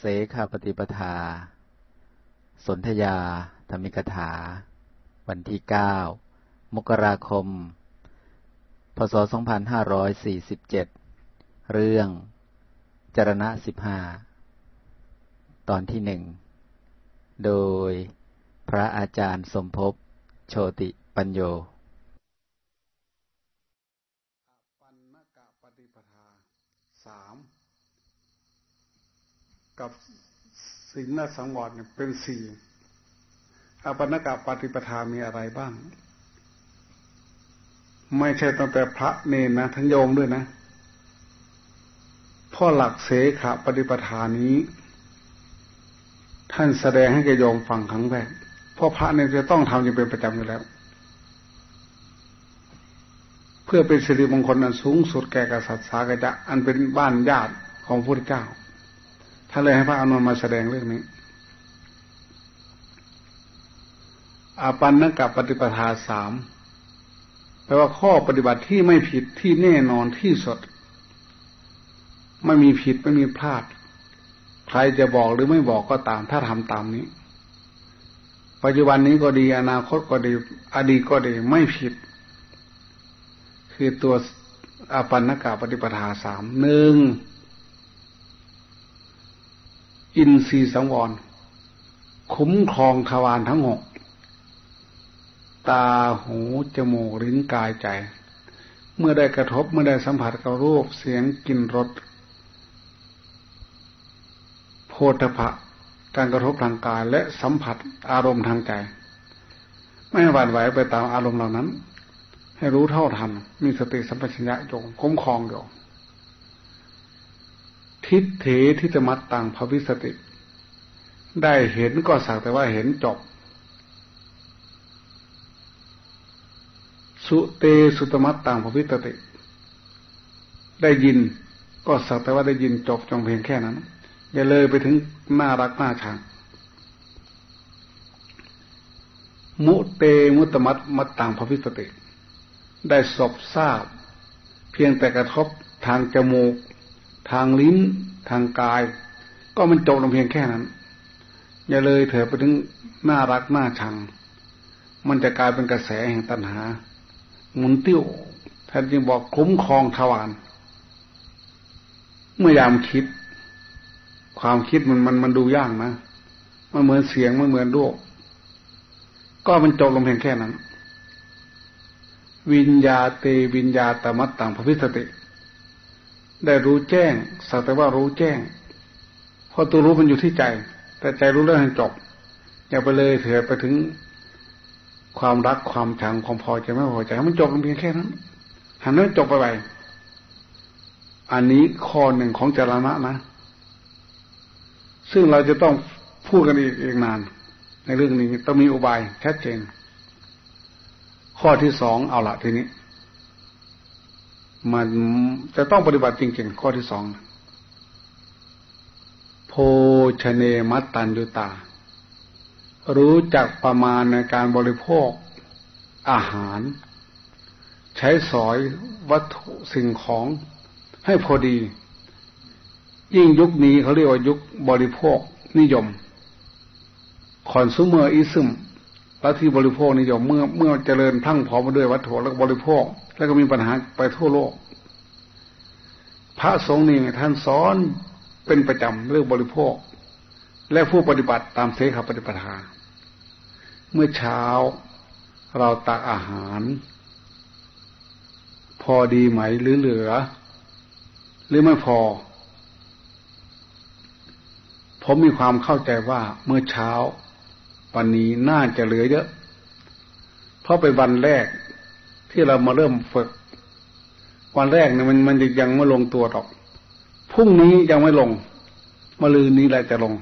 เสขาปฏิปทา สนธยา ธรรมิกถา วันที่เก้ามกราคม พศ 2547 เรื่อง จรณะสิบห้าตอนที่หนึ่ง โดยพระอาจารย์สมภพ โชติปัญโย ปันนกะปฏิปทาสามกับ สินนสังวรเนี่ยเป็นสี่อปันนกะปฏิปทามีอะไรบ้าง ไม่ใช่ตั้งแต่พระเนนนะทั้งโยมด้วยนะพ่อหลักเสขะปฏิปทานี้ ท่านแสดงให้แกโยมฟังครั้งแรกเพราะพระเนี่ยจะต้องทำอย่างเป็นประจำอยู่แล้ว เพื่อเป็นสิริมงคลอันสูงสุดแก่กษัตริย์สากจะอันเป็นบ้านญาติของพระพุทธเจ้า ท่านเลยให้พระอานนท์มาแสดงเรื่องนี้อาปันนกับปฏิปทาสามแปลว่าข้อปฏิบัติที่ไม่ผิดที่แน่นอนที่สุด ไม่มีผิดไม่มีพลาด ใครจะบอกหรือไม่บอกก็ตาม ถ้าทำตามนี้ ปัจจุบันนี้ก็ดี อนาคตก็ดี อดีตก็ดีไม่ผิด คือตัวอาปันนกาปฏิปทาสามหนึ่ง อินทรีย์สังวร คุ้มครองทวารทั้งหก ตาหูจมูกลิ้นกายใจ เมื่อได้กระทบเมื่อได้สัมผัสกับรูปเสียงกลิ่นรสโพธพะการกระทบทางกายและสัมผัสอารมณ์ทางใจ ไม่หวั่นไหวไปตามอารมณ์เหล่านั้น ให้รู้เท่าทันมีสติสัมปชัญญะอยู่คุ้มครองอยู่ ทิฏเถทิฏมัตตังภวิสติ ได้เห็นก็สักแต่ว่าเห็นจบ สุเตสุตมัตตังภวิสติ ได้ยินก็สักแต่ว่าได้ยินจบจงเพียงแค่นั้น อย่าเลยไปถึงน่ารักน่าชังมุเตมุตมัตมัตตังภวิสติ ได้สบทราบ เพียงแต่กระทบทางจมูก ทางลิ้น ทางกาย ก็มันจบลงเพียงแค่นั้น อย่าเลยเถอะไปถึงน่ารักน่าชัง มันจะกลายเป็นกระแสแห่งตัณหา หมุนติ้วท่านจึงบอกคุ้มครองทวารเมื่อยามคิด ความคิดมันมันมันดูยากนะ มันเหมือนเสียงมันเหมือนโลกก็มันจบลงเพียงแค่นั้น วิญญาเตวิญญาตมัตตังพพิสติ ได้รู้แจ้งสักแต่ว่ารู้แจ้งเพราะตัวรู้มันอยู่ที่ใจ แต่ใจรู้เรื่องให้จบ อย่าไปเลยเถื่อไปถึงความรักความชังความพอใจไม่พอใจมันจบกันเพียงแค่นั้นหันนั้นจบไปไปอันนี้ข้อหนึ่งของจารณะนะ ซึ่งเราจะต้องพูดกันอีกอีกนาน ในเรื่องนี้ต้องมีอุบายชัดเจนข้อที่สองเอาละทีนี้ มันจะต้องปฏิบัติจริงๆข้อที่สองโภชเนมัตตัญญุตา รู้จักประมาณในการบริโภคอาหาร ใช้สอยวัตถุสิ่งของให้พอดี ยิ่งยุคนี้เขาเรียกว่ายุคบริโภคนิยม consumerism แล้วที่บริโภคนิยมเมื่อเมื่อเจริญทั้งพอมาด้วยวัตถุแล้วบริโภค แล้วก็มีปัญหาไปทั่วโลก พระสงฆ์นี่ท่านสอนเป็นประจำเรื่องบริโภค และผู้ปฏิบัติตามเสขปฏิปทา เมื่อเช้าเราตักอาหาร พอดีไหมหรือเหลือ หรือไม่พอ ผมมีความเข้าใจว่าเมื่อเช้า วันนี้น่าจะเหลือเยอะ เพราะเป็นวันแรกที่เรามาเริ่มฝึก วันแรกเนี่ยมันมันยังไม่ลงตัวหรอก พรุ่งนี้ยังไม่ลงมะลืนนี้แหละจะลง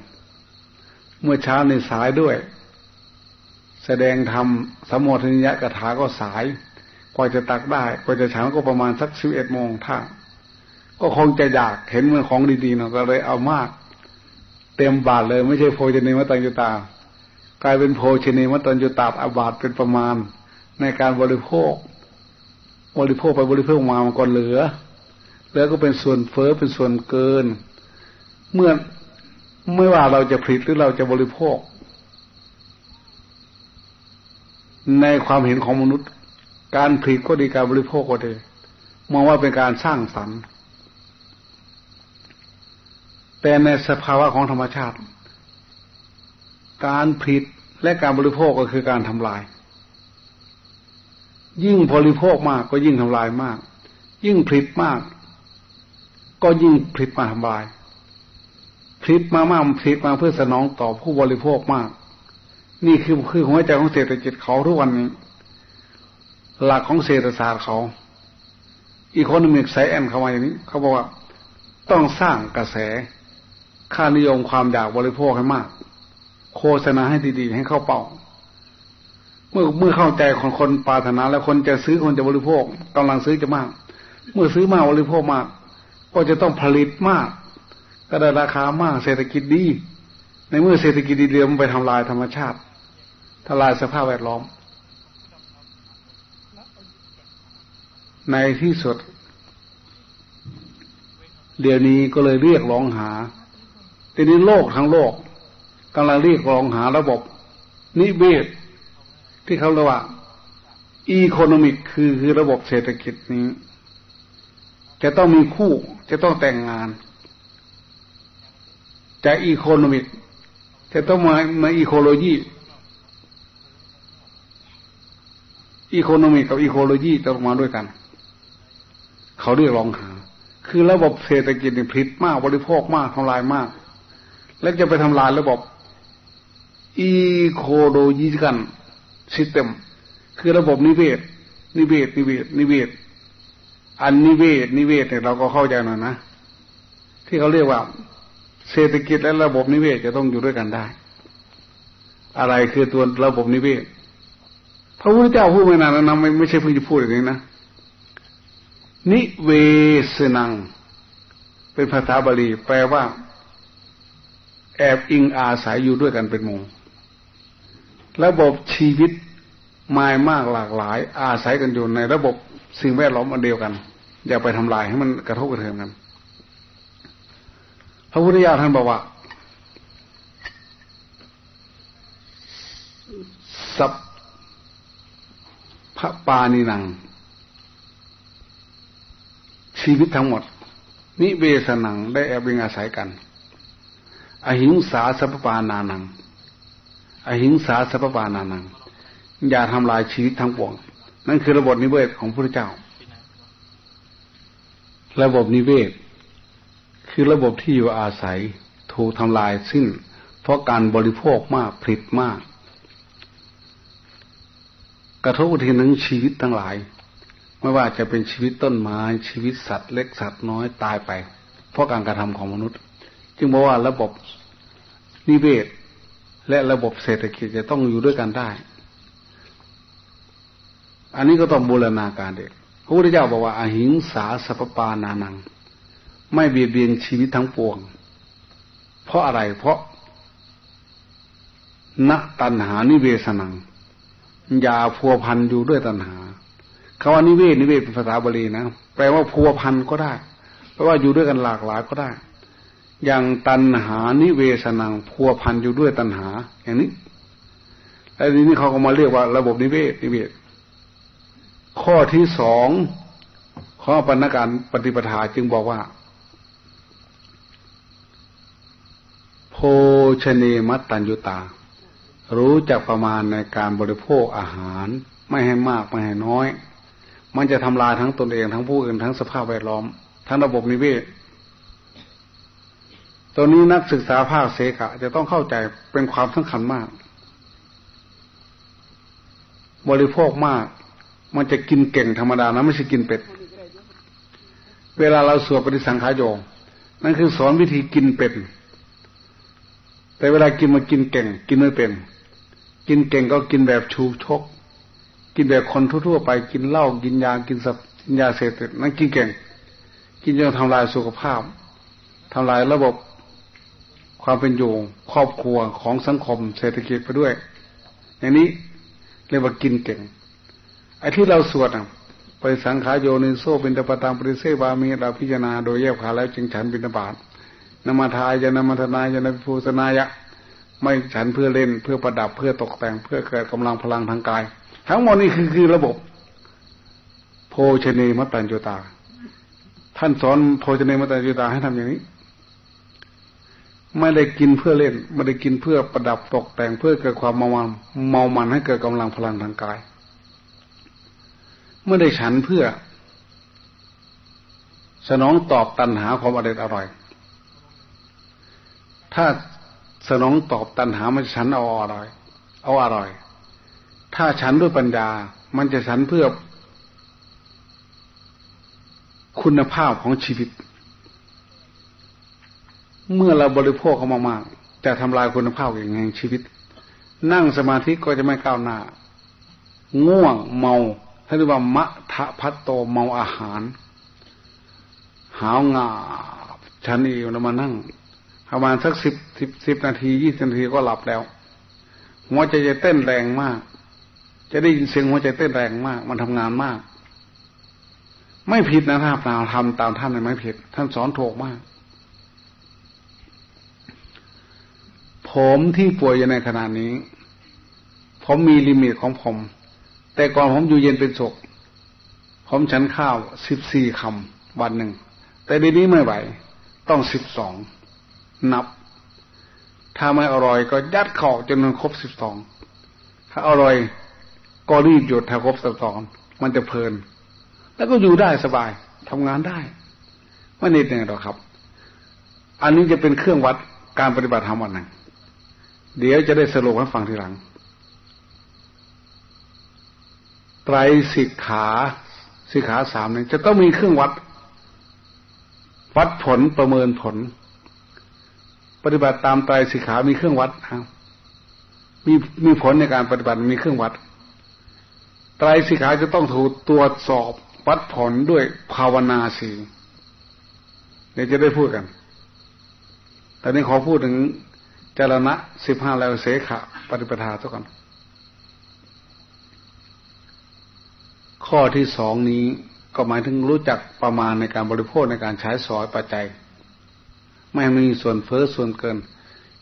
เมื่อเช้าในสายด้วย แสดงธรรมสมโภชนิยะกถาก็สาย กว่าจะตักได้ กว่าจะฉันก็ประมาณสักสิบเอ็ดโมงถ้าก็คงจะอยากเห็นมันของดีๆเนาะก็เลยเอามาก เต็มบาทเลยไม่ใช่โพชเนมตัญญุตา กลายเป็นโพชเนมตัญญุตาอาบาทเป็นประมาณ ในการบริโภค บริโภคไปบริโภคมามันก็เหลือ แล้วก็เป็นส่วนเฟอ้อเป็นส่วนเกิน เมื่อไม่ว่าเราจะผลิตหรือเราจะบริโภค ในความเห็นของมนุษย์ การผลิตก็ดีการบริโภคก็ดีมองว่าเป็นการสร้างสรรค์แต่ในสภาวะของธรรมชาติ การผลิตและการบริโภคก็คือการทำลาย ยิ่งบริโภคมากก็ยิ่งทำลายมาก ยิ่งผลิตมาก ก็ยิ่งผลิตมาทำลายผลิตมามากผลิตมาเพื่อสนองต่อผู้บริโภคมาก นี่คือคือหัวใจของเศรษฐกิจเขาทุกวันนี้ หลักของเศรษฐศาสตร์เขาอีกคนหนึ่งใส่แอนเข้ามาอย่างนี้ เขาบอกว่าต้องสร้างกระแสค่านิยมความอยากบริโภคให้มาก โฆษณาให้ดีๆให้เข้าเป้า เมื่อเมื่อเข้าใจของคนปรารถนา แล้วคนจะซื้อคนจะบริโภคกำลังซื้อจะมาก เมื่อซื้อมากบริโภคมาก ก็จะต้องผลิตมากก็ได้ราคามากเศรษฐกิจดี ในเมื่อเศรษฐกิจดีเดียวมันไปทำลายธรรมชาติทำลายสภาพแวดล้อม ในที่สุด เดี๋ยวนี้ก็เลยเรียกร้องหาทีนี้โลกทั้งโลก กำลังเรียกร้องหาระบบ นิเวศ ที่เขาเรียกว่าอีโคโนมิกคือคือระบบเศรษฐกิจนี้ จะต้องมีคู่จะต้องแต่งงานจะอีโคโนมิกจะต้องมามาอีโคโลจีeconomic กับ ecology จะมาด้วยกัน เขาเรียกร้องหา คือระบบเศรษฐกิจนี่ผลิตมากบริโภคมากทำลายมาก แล้วจะไปทำลายระบบ ecological system คือระบบนิเวศ นิเวศ นิเวศ นิเวศ อันนิเวศ นิเวศเนี่ยเราก็เข้าใจหน่อยนะ ที่เขาเรียกว่า เศรษฐกิจและระบบนิเวศจะต้องอยู่ด้วยกันได้ อะไรคือตัวระบบนิเวศ พระพุทธเจ้าพูดไม่นานแล้วนะไม่ไม่ใช่เพิ่งจะพูดอย่างนี้นะ นิเวสนัง เป็นภาษาบาลีแปลว่า แอบอิงอาศัยอยู่ด้วยกันเป็นมง ระบบชีวิตมายมากหลากหลาย อาศัยกันอยู่ในระบบสิ่งแวดล้อมอันเดียวกัน อย่าไปทำลายให้มันกระทบกระเทือนกัน พระพุทธเจ้าท่านบอกว่า สัพพระปานินัง ชีวิตทั้งหมด นิเวสนังได้แอบยิงอาศัยกัน อหิงสาสัพปานานัง อหิงสาสัพปานานังอย่าทำลายชีวิตทั้งปวง นั่นคือระบบนิเวศของพระเจ้า ระบบนิเวศ คือระบบที่อยู่อาศัยถูกทำลายสิ้น เพราะการบริโภคมากผลิตมาก กระทบทีนึงชีวิตทั้งหลาย ไม่ว่าจะเป็นชีวิตต้นไม้ชีวิตสัตว์เล็กสัตว์น้อยตายไป เพราะการกระทำของมนุษย์ จึงบอกว่าระบบนิเวศ และระบบเศรษฐกิจจะต้องอยู่ด้วยกันได้ อันนี้ก็ต้องบูรณาการเด็กพระพุทธเจ้าบอกว่าอาหิงสาสัพปานานัง ไม่เบียดเบียนชีวิตทั้งปวง เพราะอะไรเพราะณตัณหานิเวศนัง อย่าพัวพันอยู่ด้วยตัณหาคาว่านิเวศนิเวศเป็นภาษาบาลีนะแปลว่าพัวพันก็ได้แปลว่าอยู่ด้วยกันหลากหลายก็ได้ อย่างตัณหานิเวศนังพัวพันอยู่ด้วยตัณหา อย่างนี้แล้ทีนี้เขาก็มาเรียกว่าระบบนิเวศนิเวศ ข้อที่สองข้อปณการปฏิปทาจึงบอกว่า โภชเนมัตตัญญุตา รู้จักประมาณในการบริโภคอาหาร ไม่ให้มากไม่ให้น้อย มันจะทำลายทั้งตนเองทั้งผู้อื่นทั้งสภาพแวดล้อม ทั้งระบบนิเวศ ตัวนี้นักศึกษาภาคเสกะจะต้องเข้าใจเป็นความสำคัญมาก บริโภคมาก มันจะกินเก่งธรรมดานะไม่ใช่กินเป็ด เวลาเราสวดปฏิสังขายโยนั่นคือสอนวิธีกินเป็ดแต่เวลากินมากินเก่ง กินไม่เป็น กินเก่งก็กินแบบชูชก กินแบบคนทั่วๆไปกินเหล้ากินยากินสับกินยาเสพติดนั่นกินเก่ง กินจนทำลายสุขภาพทำลายระบบ ความเป็นอยู่ครอบครัวของสังคมเศรษฐกิจไปด้วย อย่างนี้เรียกว่ากินเก่ง ไอ้ที่เราสวดอะไปสังขารโยนิโซเป็นตปตามปริเสวามีเราพิจารณาโดยแยกขาแล้วจึงฉันบินบาตนมาทายะนมาทนายะนภูสนายะ ไม่ฉันเพื่อเล่นเพื่อประดับเพื่อตกแต่งเพื่อเกิดกำลังพลังทางกาย ทั้งหมดนี้คือคือระบบ โพชเนมัตตัญจุตา ท่านสอนโพชเนมัตตัญจุตาให้ทำอย่างนี้ ไม่ได้กินเพื่อเล่น ไม่ได้กินเพื่อประดับตกแต่งเพื่อเกิดความเมามันเมามันให้เกิดกำลังพลังทางกาย ไม่ได้ฉันเพื่อ สนองตอบตัณหาความอร่อยอร่อย ถ้าสนองตอบตัณหามันฉันเอาอร่อย เอาอร่อย ถ้าฉันด้วยปัญญา มันจะฉันเพื่อ คุณภาพของชีวิต เมื่อเราบริโภคเขามากๆจะทำลายคุณภาพอย่างไงชีวิต นั่งสมาธิก็จะไม่ก้าวหน้า ง่วงเมาท่านเรียกว่ามะทะพัตโตเมาอาหาร หาวงาชันเอีแล้วมานั่งประมาณสักสิบสิบสิบนาทียี่สิบนาทีก็หลับแล้ว หัวใจจะเต้นแรงมาก จะได้ยินเสียงหัวใจเต้นแรงมาก มันทำงานมาก ไม่ผิดนะถ้านเราทำตามท่านไม่ผิด ท่านสอนถูกมาก ผมที่ป่วยอยู่ในขณะนี้ ผมมีลิมิตของผม แต่ก่อนผมอยู่เย็นเป็นศกผมฉันข้าวสิบสี่คำวันหนึ่ง แต่เดี๋ยวนี้ไม่ไหว ต้องสิบสองนับ ถ้าไม่อร่อยก็ยัดเข้าจนมันครบสิบสองถ้าอร่อยก็รีบหยุดถ้าครบสิบสองมันจะเพลิน แล้วก็อยู่ได้สบายทำงานได้ไม่นิดหนึ่งหรอกครับ อันนี้จะเป็นเครื่องวัดการปฏิบัติธรรมวันหนึ่ง เดี๋ยวจะได้สรุปให้ฟังทีหลัง ไตรสิกขาสิกขาสามเนี่ยจะต้องมีเครื่องวัด วัดผลประเมินผล ปฏิบัติตามไตรสิกขามีเครื่องวัดครับมีมีผลในการปฏิบัติมีเครื่องวัด ไตรสิกขาจะต้องถูกตรวจสอบวัดผลด้วยภาวนาสีเดี๋ยวจะได้พูดกันตอนนี้ขอพูดถึง จรณะสิบห้าแล้วเสขะ ปฏิปทาทุกคนข้อที่สองนี้ก็หมายถึงรู้จักประมาณในการบริโภคในการใช้สอยปัจจัย ไม่มีส่วนเฟอ้อส่วนเกิน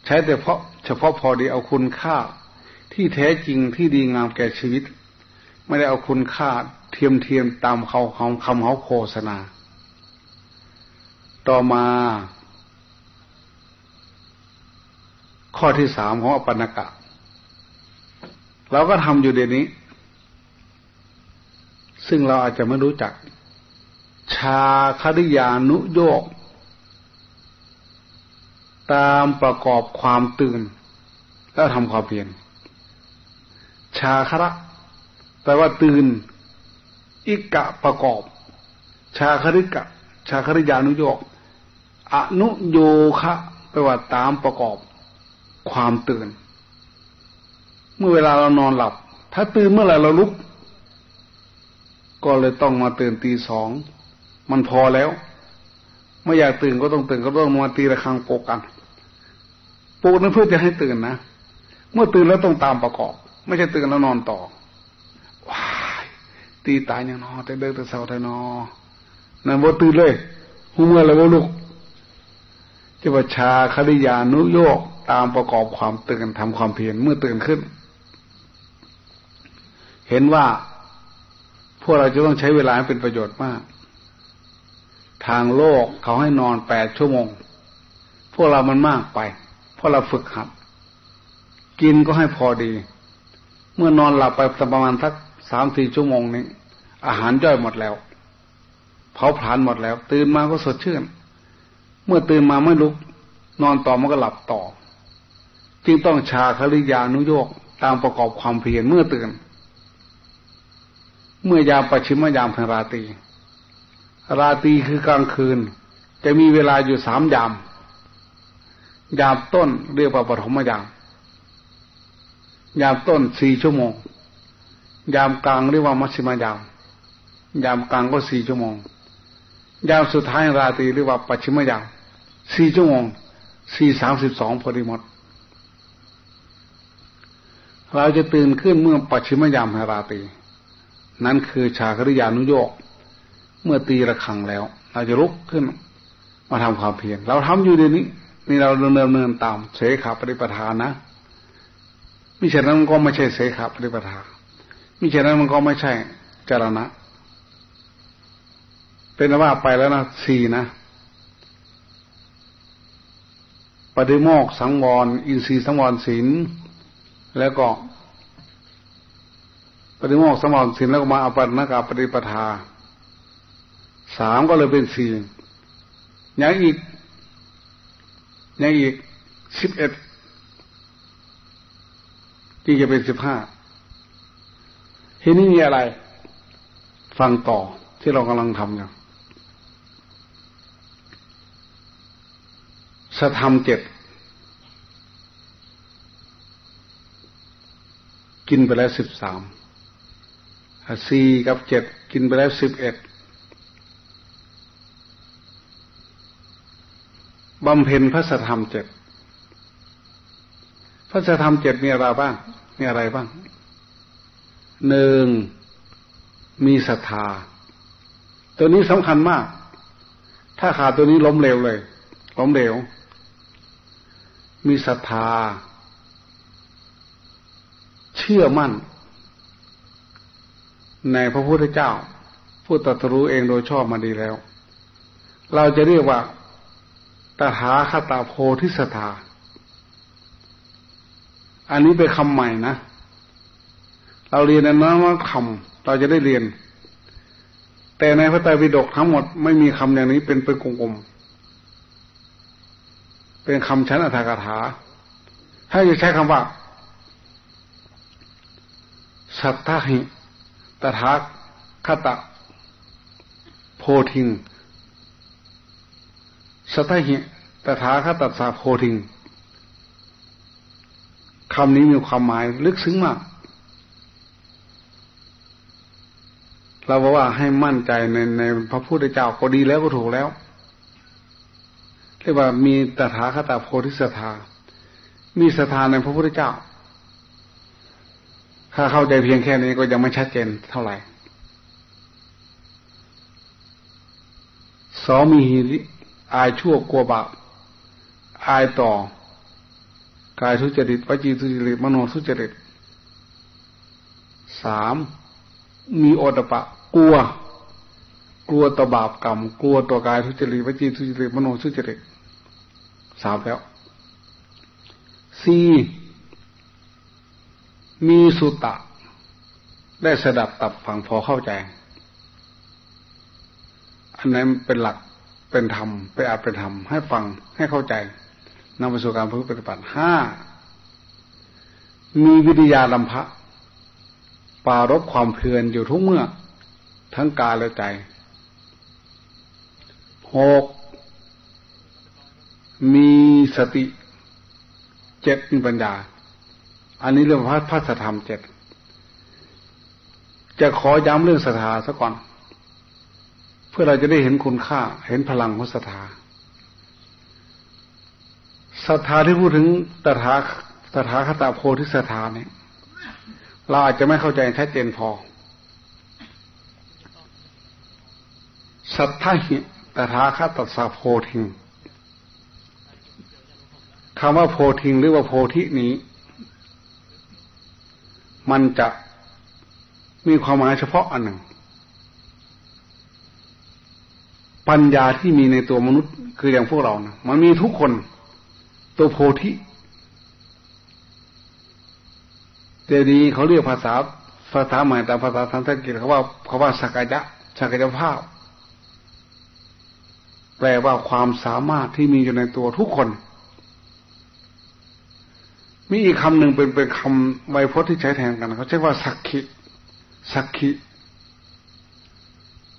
ใช้แต่เพาะเฉพาะพอดีเอาคุณค่า ที่แท้จริงที่ดีงามแก่ชีวิต ไม่ได้เอาคุณค่าเทียมเทียมตามเขาคำคำเขาโฆษณา ต่อมา ข้อที่สามของอปันกะ เราก็ทำอยู่เดี๋ยวนี้ ซึ่งเราอาจจะไม่รู้จัก ชาคริยานุโยกตามประกอบความตื่น แล้วทำความเพียรชาคระแปลว่าตื่น อิกะประกอบ ชาคริกะ ชาคริยานุโยกอนุโยคะแปลว่าตามประกอบ ความตื่น เมื่อเวลาเรานอนหลับ ถ้าตื่นเมื่อไหร่เราลุก ก็เลยต้องมาตื่นตีสองมันพอแล้ว ไม่อยากตื่นก็ต้องตื่นก็ต้องมาตีระฆังโปกกันปลุกนั้นเพื่อจะให้ตื่นนะเมื่อตื่นแล้วต้องตามประกอบ ไม่ใช่ตื่นแล้วนอนต่อว้ายตีตายอย่างนอแต่เดินแต่เสาแต่นอนั่นว่าตื่นเลยหูเมื่อแล้วว่าลูกจะว่าชาคดิยานุโยก ตามประกอบความตื่นทำความเพียรเมื่อตื่นขึ้น เห็นว่าพวกเราจะต้องใช้เวลาเป็นประโยชน์มาก ทางโลกเขาให้นอนแปดชั่วโมง พวกเรามันมากไป เพราะเราฝึกหัด กินก็ให้พอดี เมื่อนอนหลับไปประมาณสักสามสี่ชั่วโมงนี้อาหารย่อยหมดแล้ว เผาผลาญหมดแล้ว ตื่นมาก็สดชื่น เมื่อตื่นมาไม่ลุก นอนต่อมันก็หลับต่อ จึงต้องชาคลิยานุโยกตามประกอบความเพียรเมื่อตื่น เมื่อยามปัจฉิมยามแห่งราตรี ราตรีคือกลางคืน จะมีเวลาอยู่สามยาม ยามต้นเรียกว่าปฐมยาม ยามต้นสี่ชั่วโมง ยามกลางเรียกว่ามัชฌิมยาม ยามกลางก็สี่ชั่วโมง ยามสุดท้ายราตรีเรียกว่าปัจฉิมยามสี่ชั่วโมงสี่สามสิบสองพอดีหมด เราจะตื่นขึ้นเมื่อปัจฉิมยามห่งราตรีนั้นคือชาคริยานุโยกเมื่อตีระฆังแล้ว เราจะลุกขึ้น มาทำความเพียรเราทำอยู่เดี๋ยวนี้นี่เราเดินเนินตามเสขาปฏิปทานนะมิฉะนั้นมันก็ไม่ใช่เสขาปฏิปทามิฉะนั้นมันก็ไม่ใช่จารณะ เป็นว่าไปแล้วนะสี่นะปฏิโมกสังวร อินทรีย์สังวรศีล แล้วก็ ปฏิโมกสังวรศีลแล้วก็มาอปันนกาปฏิปทาสามก็เลยเป็นสี่ยังอีกยังอีกสิบเอ็ดที่จะเป็นสิบห้าทีนี้มีอะไร ฟังต่อที่เรากำลังทำอยู่สธรรมเจ็ด กินไปแล้วสิบสามสี่กับเจ็ดกินไปแล้วสิบเอ็ดบำเพ็ญพระธรรมเจ็ดพระธรรมเจ็ดมีอะไรบ้าง มีอะไรบ้าง หนึ่งมีศรัทธา ตัวนี้สำคัญมาก ถ้าขาดตัวนี้ล้มเหลวเลย ล้มเหลว มีศรัทธา ชื่อมั่น ในพระพุทธเจ้า ผู้ตรัสรู้เองโดยชอบมาดีแล้ว เราจะเรียกว่าตถาคตาโพธิสถาอันนี้เป็นคำใหม่นะ เราเรียนในนั้นว่าคำเราจะได้เรียน แต่ในพระไตรปิฎกทั้งหมดไม่มีคำอย่างนี้เป็นเป็นกลมๆเป็นคำชั้นอัธกถา ถ้าจะใช้คำว่า สัทธหิ ตถาคตะ โพธิง สัตหิ ตถาคตัสสะโพธิงคำนี้มีความหมายลึกซึ้งมาก เราบอกว่าให้มั่นใจในในพระพุทธเจ้าก็ดีแล้วก็ถูกแล้ว เรียกว่ามีตถาคตโพธิสถามีสถานในพระพุทธเจ้า ถ้าเข้าใจเพียงแค่นี้ก็ยังไม่ชัดเจนเท่าไหร่สอมีหิริอายชั่วกลัวบาปอายต่อกายทุจริตวจีทุจริตมโนทุจริตสามมีโอตปะ กลัว กลัวต่อบาปกรรม กลัวต่อกายทุจริตวจีทุจริตมโนทุจริตสามแล้วสี่ มีสุตะ ได้สดับตับฝังพอเข้าใจ อันนั้นเป็นหลักเป็นธรรมไปอาจเป็นธรรมให้ฟังให้เข้าใจนำไปสู่การปฏิบัติห้ามีวิทยาลำพะ ปารบความเพียรอยู่ทุกเมื่อ ทั้งกายและใจหกมีสติเจ็ดมีปัญญา อันนี้เรื่องพระพระธรรมเจ็ดจะขอย้ำเรื่องศรัทธาซะก่อน เพื่อเราจะได้เห็นคุณค่า เห็นพลังของศรัทธาศรัทธาที่พูดถึงตถาตถาคตาโพธิศรัทธาเนี่ย เราอาจจะไม่เข้าใจชัดเจนพอสัทธาหิตถาคตสาโพธิงคำว่าโพธิงหรือว่าโพธินี้ มันจะมีความหมายเฉพาะอันหนึ่ง ปัญญาที่มีในตัวมนุษย์คืออย่างพวกเรานะมันมีทุกคนตัวโพธิเดี๋ยวนี้เขาเรียกภาษาภาษาใหม่แต่ภาษาทางสังกฤษเขาว่าเขาว่าสักยะสักยภาพ แปลว่าความสามารถที่มีอยู่ในตัวทุกคน มีอีกคำหนึ่งเป็นเป็นคำไวยพจน์ที่ใช้แทนกัน เขาใช้ว่าสักขิสักขิ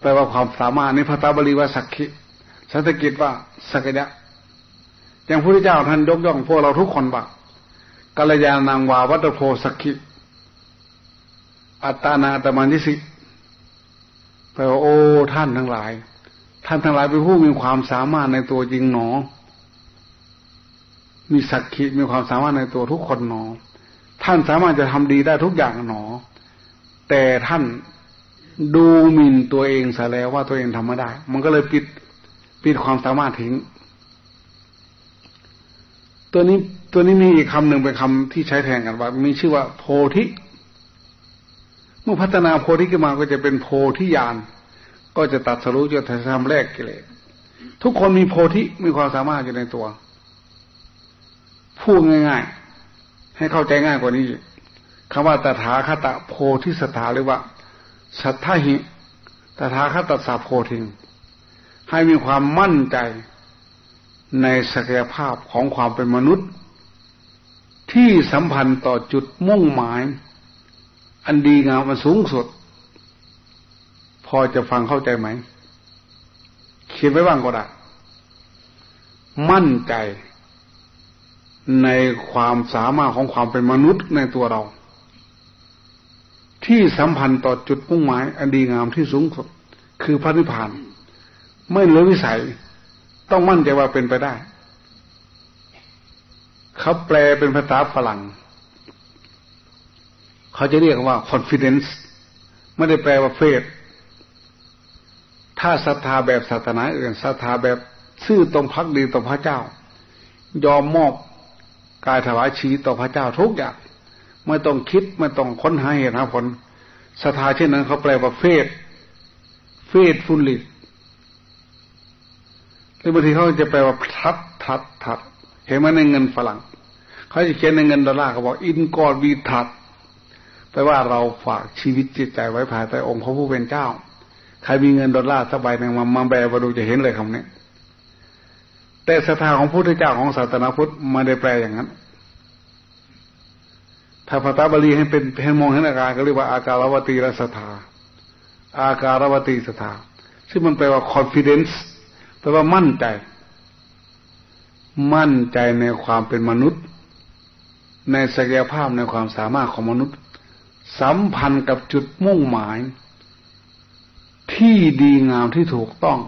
แปลว่าความสามารถในภาษาบาลีว่าสักขิสันสกิตว่าสักยะอย่างพระพุทธเจ้าท่านยกย่องพวกเราทุกคนว่ากัลยาณังวาวัตโพสักขิอัตตานาตมานิสิแปลว่าโอ้ท่านทั้งหลาย ท่านทั้งหลายเป็นผู้มีความสามารถในตัวจริงหนอ มีสักขิมีความสามารถในตัวทุกคนหนอ ท่านสามารถจะทำดีได้ทุกอย่างหนอ แต่ท่านดูหมิ่นตัวเองซะแล้วว่าตัวเองทำไม่ได้ มันก็เลยปิดปิดความสามารถทิ้ง ตัวนี้ตัวนี้มีอีกคำหนึ่งเป็นคำที่ใช้แทนกันว่า มีชื่อว่า โพธิ เมื่อพัฒนาโพธิขึ้นมาก็จะเป็นโพธิญาณก็จะตัดสรู้จะทำแรกกิเลสทุกคนมีโพธิมีความสามารถอยู่ในตัว พูดง่าย ๆ ให้เข้าใจง่ายกว่านี้คำว่าตถาคตโพธิสถาหรือว่า สัทธหิตถาคตสัพโพธิงให้มีความมั่นใจในศักยภาพของความเป็นมนุษย์ ที่สัมพันธ์ต่อจุดมุ่งหมาย อันดีงามมันสูงสุด พอจะฟังเข้าใจไหมเขียนไว้บ้างก็ได้ มั่นใจ ในความสามารถของความเป็นมนุษย์ในตัวเรา ที่สัมพันธ์ต่อจุดมุ่งหมายอันดีงามที่สูงสุดคือพระนิพพาน ไม่เหลือวิสัย ต้องมั่นใจว่าเป็นไปได้เขาแปลเป็นภาษาฝรั่ง เขาจะเรียกว่า confidence ไม่ได้แปลว่าเฟสถ้าศรัทธาแบบศาสนาอื่นศรัทธาแบบซื่อตรงพักดีต่อพระเจ้า ยอมมอบ กายถวายชีวิตต่อพระเจ้าทุกอย่างไม่ต้องคิดไม่ต้องค้นหาเหตุหาผลศรัทธาเช่นนั้นเขาแปลว่าเฟสเฟสฟุลลิหรือบางทีเขาจะแปลว่าทัดทัดทัดเห็นไหมในเงินฝรั่งเขาจะเขียนในเงินดอลลาร์เขาบอกอินกอดวีทัดแปลว่าเราฝากชีวิตจิตใจไว้ภายใต้องค์พระผู้เป็นเจ้า ใครมีเงินดอลลาร์สบายหนึ่งมามาแบมาดูจะเห็นเลยคำนี้ แต่ศรัทธาของพระพุทธเจ้าของศาสนาพุทธมาได้แปลอย่างนั้น ถ้าภาษาบาลีให้เป็นให้มองเห็นอาการก็เรียกว่าอาการวตีรศรัทธาอาการวตีศรัทธาซึ่งมันแปลว่า confidence แปลว่ามั่นใจ มั่นใจในความเป็นมนุษย์ ในศักยภาพในความสามารถของมนุษย์ สัมพันธ์กับจุดมุ่งหมาย ที่ดีงามที่ถูกต้อง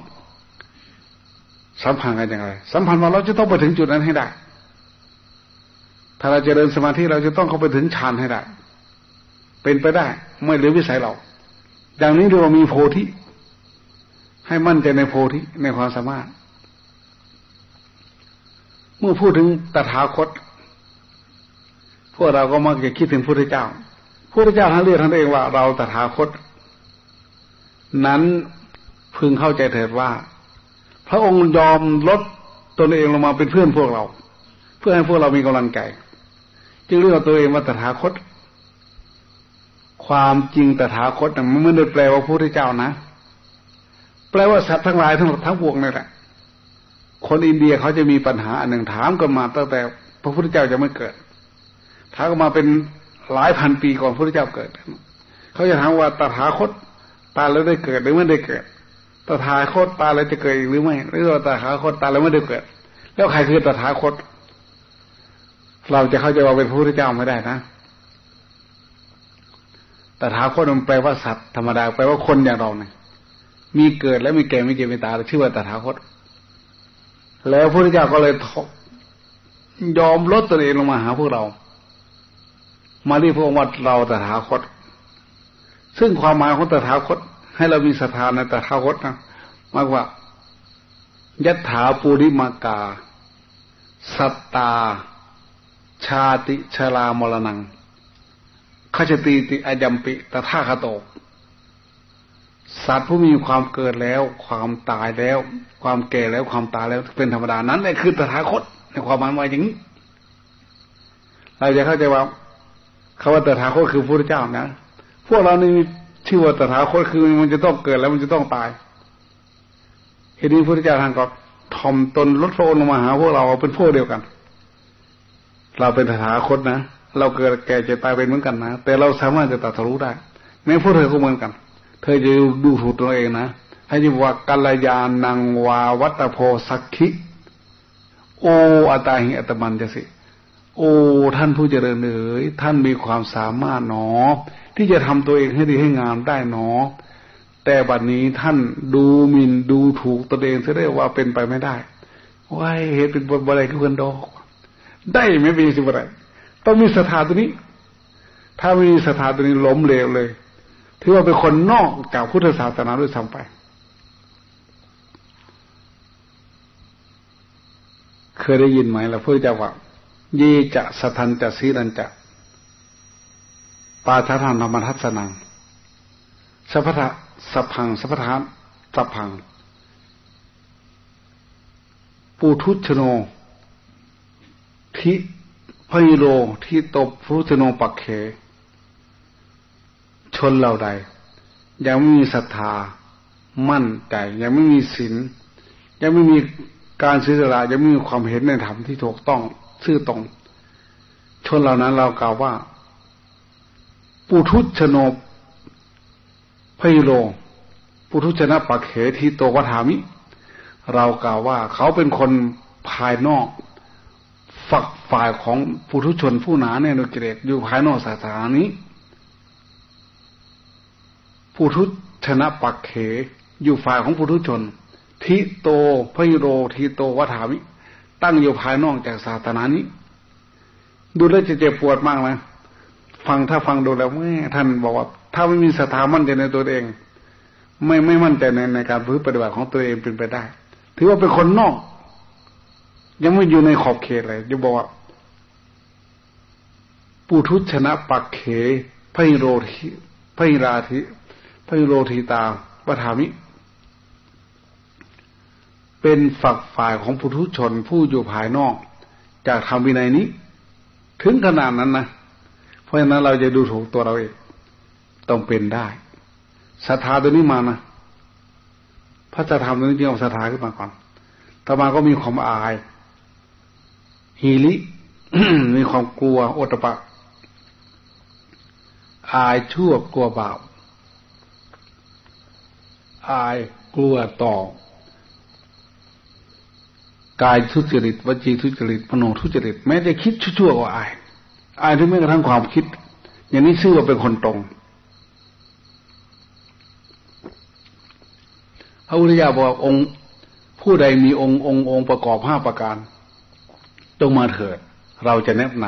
สัมพันธ์กันอย่างไร สัมพันธ์ว่าเราจะต้องไปถึงจุดนั้นให้ได้ ถ้าเราจะเดินสมาธิเราจะต้องเข้าไปถึงฌานให้ได้ เป็นไปได้ไม่เหลือวิสัยเรา อย่างนี้เรามีโพธิ ให้มั่นใจในโพธิในความสามารถ เมื่อพูดถึงตถาคต พวกเราก็มักจะคิดถึงพระพุทธเจ้าพระพุทธเจ้าท่านเรียกท่านเองว่า เราตถาคต นั้นพึงเข้าใจเถิดว่า พระองค์ยอมลดตนเองลงมาเป็นเพื่อนพวกเรา เพื่อให้พวกเรามีกำลังใจจึงเรียกตัวเองว่าตถาคต ความจริงตถาคตมันไม่ได้แปลว่าพระพุทธเจ้านะ แปลว่าสัตว์ทั้งหลายทั้งหมดทั้งปวงนี่แหละคนอินเดียเขาจะมีปัญหาอันหนึ่งถามกันมาตั้งแต่พระพุทธเจ้าจะไม่เกิดถามกันมาเป็นหลายพันปีก่อนพระพุทธเจ้าเกิด เขาจะถามว่าตถาคตตายแล้วได้เกิดหรือไม่ได้เกิด ตถาคตตายแล้วจะเกิดอีกหรือไม่หรือว่าตถาคตตายแล้วไม่ได้เกิด แล้วใครคือตถาคต เราจะเข้าใจว่าเป็นพระพุทธเจ้าไม่ได้นะตถาคตมันแปลว่าสัตว์ธรรมดาแปลว่าคนอย่างเราเนี่ยมีเกิดแล้วมีแก่มีเจ็บมีตายชื่อว่าตถาคต แล้วพระพุทธเจ้าก็เลยยอมลดตัวเองลงมาหาพวกเรา มาเรียกพวกว่าเราตถาคต ซึ่งความหมายของตถาคต ให้เรามีศรัทธาในตถาคตนะมากว่ายัตถาปุริมากา สัตตา ชาติชรามรณังขจติติอายัมปิตถาคโตสัตว์ผู้มีความเกิดแล้ว ความตายแล้ว ความแก่แล้วความตายแล้วเป็นธรรมดานั้นแหละคือตถาคตในความหมายว่าอย่างนี้เราจะเข้าใจว่าคาว่าตถาคตคือพระพุทธเจ้านะ พวกเรานี่ ชื่อว่าตถาคตคือมันจะต้องเกิดแล้วมันจะต้องตายเหตุนี้พระพุทธเจ้าท่านก็ทอมตนลดโลลงมาหาพวกเราเป็นพวกเดียวกัน เราเป็นตถาคตนะเราเกิดแก่จะตายเป็นเหมือนกันนะแต่เราสามารถจะตัดทะลุได้แม้พวกเธอก็เหมือนกัน เธอจะดูถูกตัวเองนะให้ยิว่ากัลยาณังวาวัตโพสักขิโออัตาหิอัตมันจะสิ โอท่านผู้เจริญเอ๋ยท่านมีความสามารถหนอ ที่จะทำตัวเองให้ดีให้งามได้หนอ แต่บัดนี้ท่านดูหมินดูถูกตัวเองเสียได้ว่าเป็นไปไม่ได้ว่าเหตุเป็นบทอะไรคือคนดอก ได้ไม่มีสิบอะไรต้องมีศรัทธาตัวนี้ ถ้าไม่มีศรัทธาตัวนี้ล้มเหลวเลยถือว่าเป็นคนนอกจากพุทธศาสนาด้วยซ้ำไป เคยได้ยินไหมเราพูดจะว่าเยจะสทันจะสีรันจะ ปาทานธรรมทัศนังสัพพะสัพพังสัพพะสัพพัง ปูทุชโน ทิพยโรที่ตบพุชโนปักเข ชนเราใด ยังไม่มีศรัทธา มั่นใจ ยังไม่มีศีลยังไม่มีการศีละยังไม่มีความเห็นในธรรมที่ถูกต้อง ซื่อตรง ชนเหล่านั้นเรากล่าวว่า ปุถุชโนพยโลปุถุชนะปักเขทีโตวัฏามิ เรากล่าวว่าเขาเป็นคนภายนอก ฝักฝ่ายของปุถุชนผู้หนาในโนกิเลสอยู่ภายนอกศาสนานี้ปุถุชนะปักเขอยู่ฝ่ายของปุถุชน ทิโตพยโรทีโตวัฏามิ ตั้งอยู่ภายนอกจากศาสนานี้ ดูแล้วจะเจ็บปวดมากไหม ฟังถ้าฟังดูแล้วแม่ท่านบอกว่า ถ้าไม่มีศรัทธามั่นใจในตัวเอง ไม่ไม่มั่นใจในในการพื้นปฏิบัติของตัวเองเป็นไปได้ ถือว่าเป็นคนนอก ยังไม่อยู่ในขอบเขตเลยจะบอกว่าปุถุชนะปักเขพยโรธิพยราธิพยโรธิตาวัฏามิ เป็นฝักฝ่ายของปุถุชนผู้อยู่ภายนอก จากธรรมวินัยนี้ ถึงขนาดนั้นนะ เพราะฉะนั้นเราจะดูถูกตัวเราเองต้องเป็นได้ศรัทธาตัวนี้มานะพระจะทำตัวนี้จึงเอาศรัทธาขึ้นมาก่อนต่อมาก็มีความอายฮีริมีความกลัวโอตปะ อายชั่วกลัวบาปอายกลัวต่อกายทุจริตวจีทุจริตมโนทุจริตแม้จะคิดชั่วก็อาย อายที่ไม่กระทั่งความคิด อย่างนี้ชื่อว่าเป็นคนตรงพระพุทธเจ้าบอกองค์ ผู้ใดมีองค์องค์องค์ประกอบห้าประการจงมาเถิด เราจะแนะน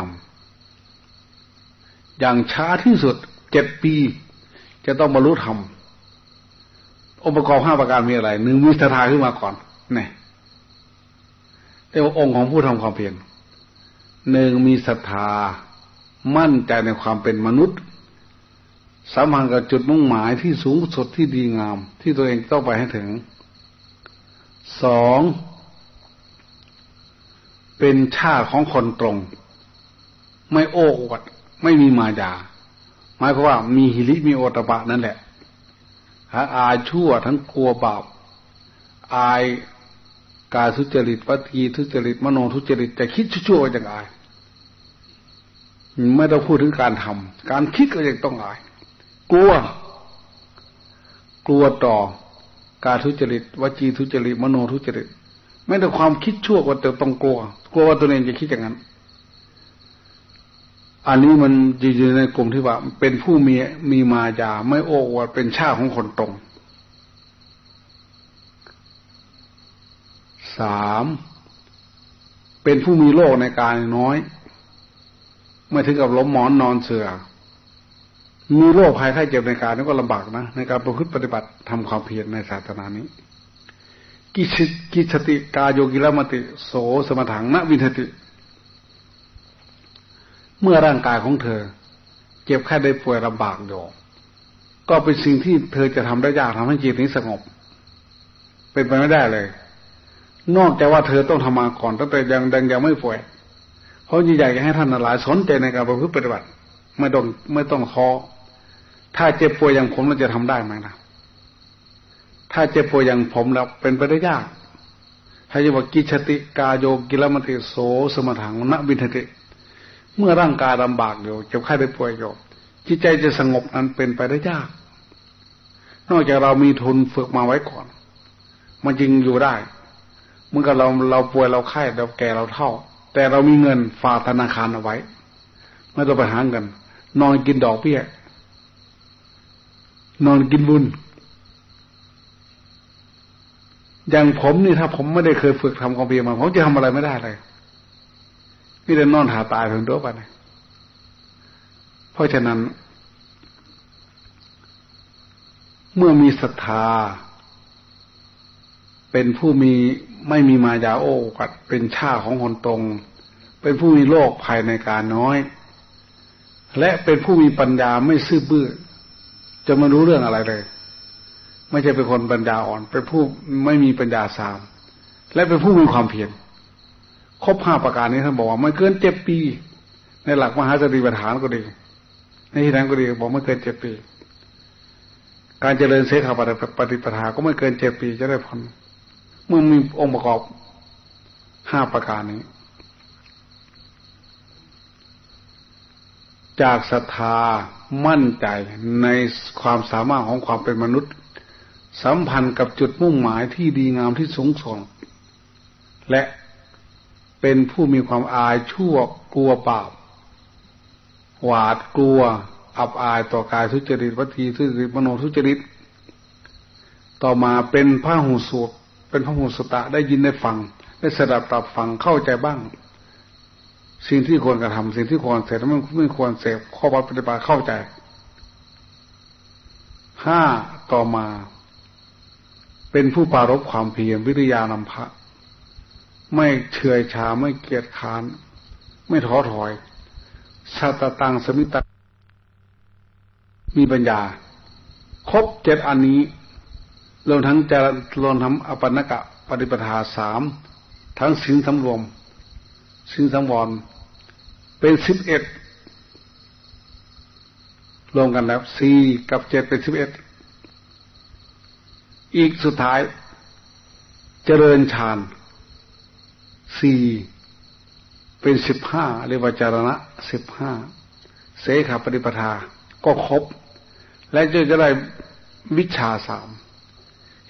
ำอย่างช้าที่สุดเจ็ดปี จะต้องบรรลุธรรมองค์ประกอบห้าประการมีอะไรหนึ่งมีศรัทธาขึ้นมาก่อนเนี่ยแต่ว่าองค์ของผู้ทำความเพียรหนึ่งมีศรัทธา มั่นใจในความเป็นมนุษย์สัมพันธ์กับจุดมุ่งหมายที่สูงสุดที่ดีงาม ที่ตัวเองต้องไปให้ถึงสองเป็นชาติของคนตรง ไม่โอ้อวดไม่มีมายาหมายความว่ามีหิริมีโอตบะนั่นแหละอายชั่วทั้งกลัวบาปอายกายทุจริตวัตีทุจริตมโนทุจริตจะคิดชั่วๆอย่างอาย ไม่ต้องพูดถึงการทำการคิดก็ยังต้องอาย กลัว กลัวต่อ การทุจริตวจีทุจริตมโนทุจริตไม่แต่ความคิดชั่วก็จะต้องกลัว กลัวว่าตัวเองจะคิดอย่างนั้น อันนี้มันอยู่ในกลุ่มที่ว่า เป็นผู้มีมีมายา ไม่โอ้ว่าเป็นชาติของคนตรงสามเป็นผู้มีโลกในการน้อย ไม่ถึงกับล้มหมอนนอนเสือ มีโรคภัยไข้เจ็บในการนี้ก็ลำบากนะในการประพฤติปฏิบัติทำความเพียรในศาสนานี้ กิชิกิชติกาโยกิลมติ โสสมถังนวินทติ เมื่อร่างกายของเธอ เจ็บแค่ได้ป่วยลำบากอยู่ก็เป็นสิ่งที่เธอจะทำได้ยากทำให้จิตนี้สงบ เป็นไปไม่ได้เลย นอกจากว่าเธอต้องทำมาก่อนตั้งแต่ยังยังยังไม่ป่วย เพราะอยากจะให้ท่านหลายสนใจในการประพฤติปฏิบัติไม่ต้องไม่ต้องท้อถ้าเจ็บป่วยอย่างผมเราจะทำได้ไหมนะถ้าเจ็บป่วยอย่างผมแล้วเป็นไปได้ยากถ้าจะบอกกิจติกาโยกิลมติโสสมถังนบินทติเมื่อร่างกายลาบากอยู่เจ็บไข้ได้ป่วยอยู่จิตใจจะสงบนั้นเป็นไปได้ยาก นอกจากเรามีทุนฝึกมาไว้ก่อน มันจริงอยู่ได้เมื่อกับเราเราป่วยเราไข้เราแก่เราเท่า แต่เรามีเงินฝากธนาคารเอาไว้ไม่ต้องไปหาเงินนอนกินดอกเบี้ย นอนกินบุญ อย่างผมนี่ถ้าผมไม่ได้เคยฝึกทำความเพียรมาผมจะทำอะไรไม่ได้เลยนี่แต่นอนหาตายเพียงตัวไปเพราะฉะนั้น เมื่อมีศรัทธา เป็นผู้มี ไม่มีมายาโอ้กัดเป็นชาของคนตรง เป็นผู้มีโลกภายในการน้อย และเป็นผู้มีปัญญาไม่ซื่อบื้อจะมารู้เรื่องอะไรเลย ไม่ใช่เป็นคนปัญญาอ่อน เป็นผู้ไม่มีปัญญาสาม และเป็นผู้มีความเพียรครบห้าประการนี้ท่านบอกว่าไม่เกินเจ็ดปี ในหลักมหาสติปัฏฐานก็ดี ในที่นั้นก็ดีบอกไม่เกินเจ็ดปี การเจริญเสขาปฏิปทาก็ไม่เกินเจ็ดปีจะได้ผล เมื่อมีองค์ประกอบห้าประการนี้ จากศรัทธามั่นใจในความสามารถของความเป็นมนุษย์ สัมพันธ์กับจุดมุ่งหมายที่ดีงามที่สูงส่ง และเป็นผู้มีความอายชั่วกลัวบาปหวาดกลัว อับอายต่อกายทุจริตวัตถีทุจริตมโนทุจริต ต่อมาเป็นพระหูสูตร เป็นพระหูสตะได้ยินได้ฟัง ได้สดับปรับฟังเข้าใจบ้าง สิ่งที่ควรกระทำสิ่งที่ควรเสพไม่ไม่ควรเสพข้อวัดปฏิบัติเข้าใจห้าต่อมา เป็นผู้ปารบความเพียรวิริยานำพระ ไม่เฉยชาไม่เกียจค้าน ไม่ท้อถอยชาตตังสมิตามีปัญญา ครบเจ็ดอันนี้ รวมทั้งจะรวมทั้งอปันกะปฏิปทาสามทั้งสินสำรวมสินสังวรเป็นสิบเอ็ดรวมกันแล้วสี่กับเจ็ดเป็นสิบเอ็ดอีกสุดท้าย เจริญฌานสี่เป็นสิบห้าเรียกว่าจารณะสิบห้าเสขาปฏิปทาก็ครบ และจะจะได้วิชาสาม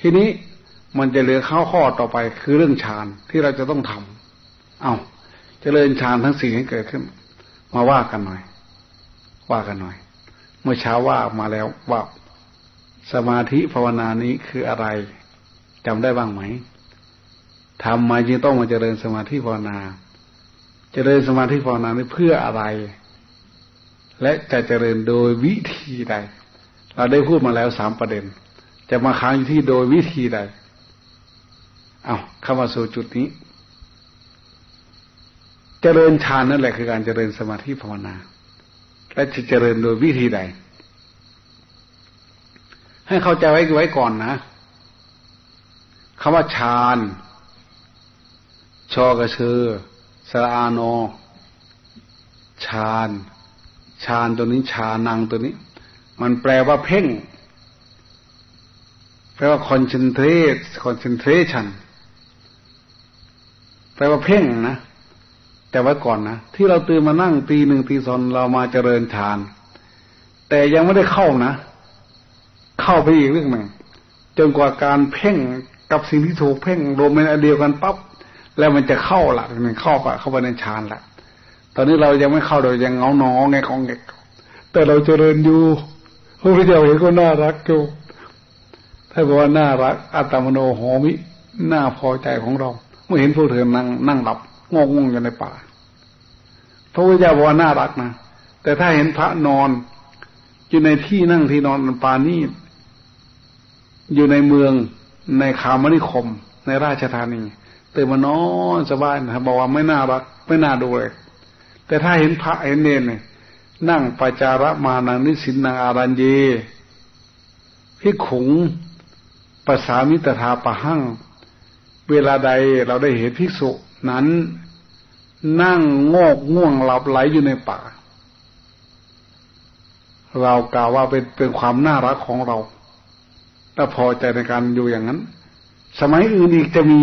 ทีนี้มันจะเหลือข้าข้อต่อไปคือเรื่องฌานที่เราจะต้องทำเอาจะเริญฌานทั้งสี่ให้เกิดขึ้น มาว่ากันหน่อย ว่ากันหน่อย เมื่อเช้าว่ามาแล้วว่าสมาธิภาวนานี้คืออะไรจำได้บ้างไหมทำมาจึงต้องมาเจริญสมาธิภาวนา เจริญสมาธิภาวนานี้เพื่ออะไร และจะเจริญโดยวิธีใด เราได้พูดมาแล้วสามประเด็น จะมาค้างอยู่ที่โดยวิธีใด เอาเข้ามาสู่จุดนี้เจริญฌานนั่นแหละคือการเจริญสมาธิภาวนา และจะเจริญโดยวิธีใด ให้เข้าใจไว้ไว้ก่อนนะคำว่าฌานชอกระเชอสระอาโนฌานฌานตัวนี้ฌานังตัวนี้ มันแปลว่าเพ่ง แปลว่า concentrate concentration แปลว่าเพ่งนะ แต่ว่าก่อนนะ ที่เราตื่นมานั่งตีหนึ่งตีสองเรามาเจริญฌาน แต่ยังไม่ได้เข้านะ เข้าไปอีกเรื่องหนึ่งจนกว่าการเพ่งกับสิ่งที่ถูกเพ่งรวมเป็นอันเดียวกันปั๊บแล้วมันจะเข้าละมันเข้าไปเข้าไปในฌานละตอนนี้เรายังไม่เข้าโดยยังเงาหนองไงของเด็กแต่เราเจริญอยู่พระพุทธเจ้าเห็นก็น่ารักอยู่ ถ้าบอกว่าน่ารักอัตมโนโหมิน่าพอใจของเรา เมื่อเห็นพวกเธอนั่งนั่งหลับงงงอยู่ในป่าพระพุทธเจ้าบอกว่าน่ารักนะแต่ถ้าเห็นพระนอน อยู่ในที่นั่งที่นอนปานี่อยู่ในเมืองในคามนิคม ในราชธานีตื่นมานอนสบายนะบอกว่าไม่น่ารัก ไม่น่าดูเลย แต่ถ้าเห็นพระเห็นเนรเนี่ยนั่งปจาระมานังนิสินนางอารันเยพิขุง ภาษามิตรธาปะหังเวลาใดเราได้เห็นภิกษุนั้น นั่งงอกง่วงหลับไหลอยู่ในป่า เรากล่าวว่าเป็นเป็นความน่ารักของเราถ้าพอใจในการอยู่อย่างนั้น สมัยอื่นอีกจะมี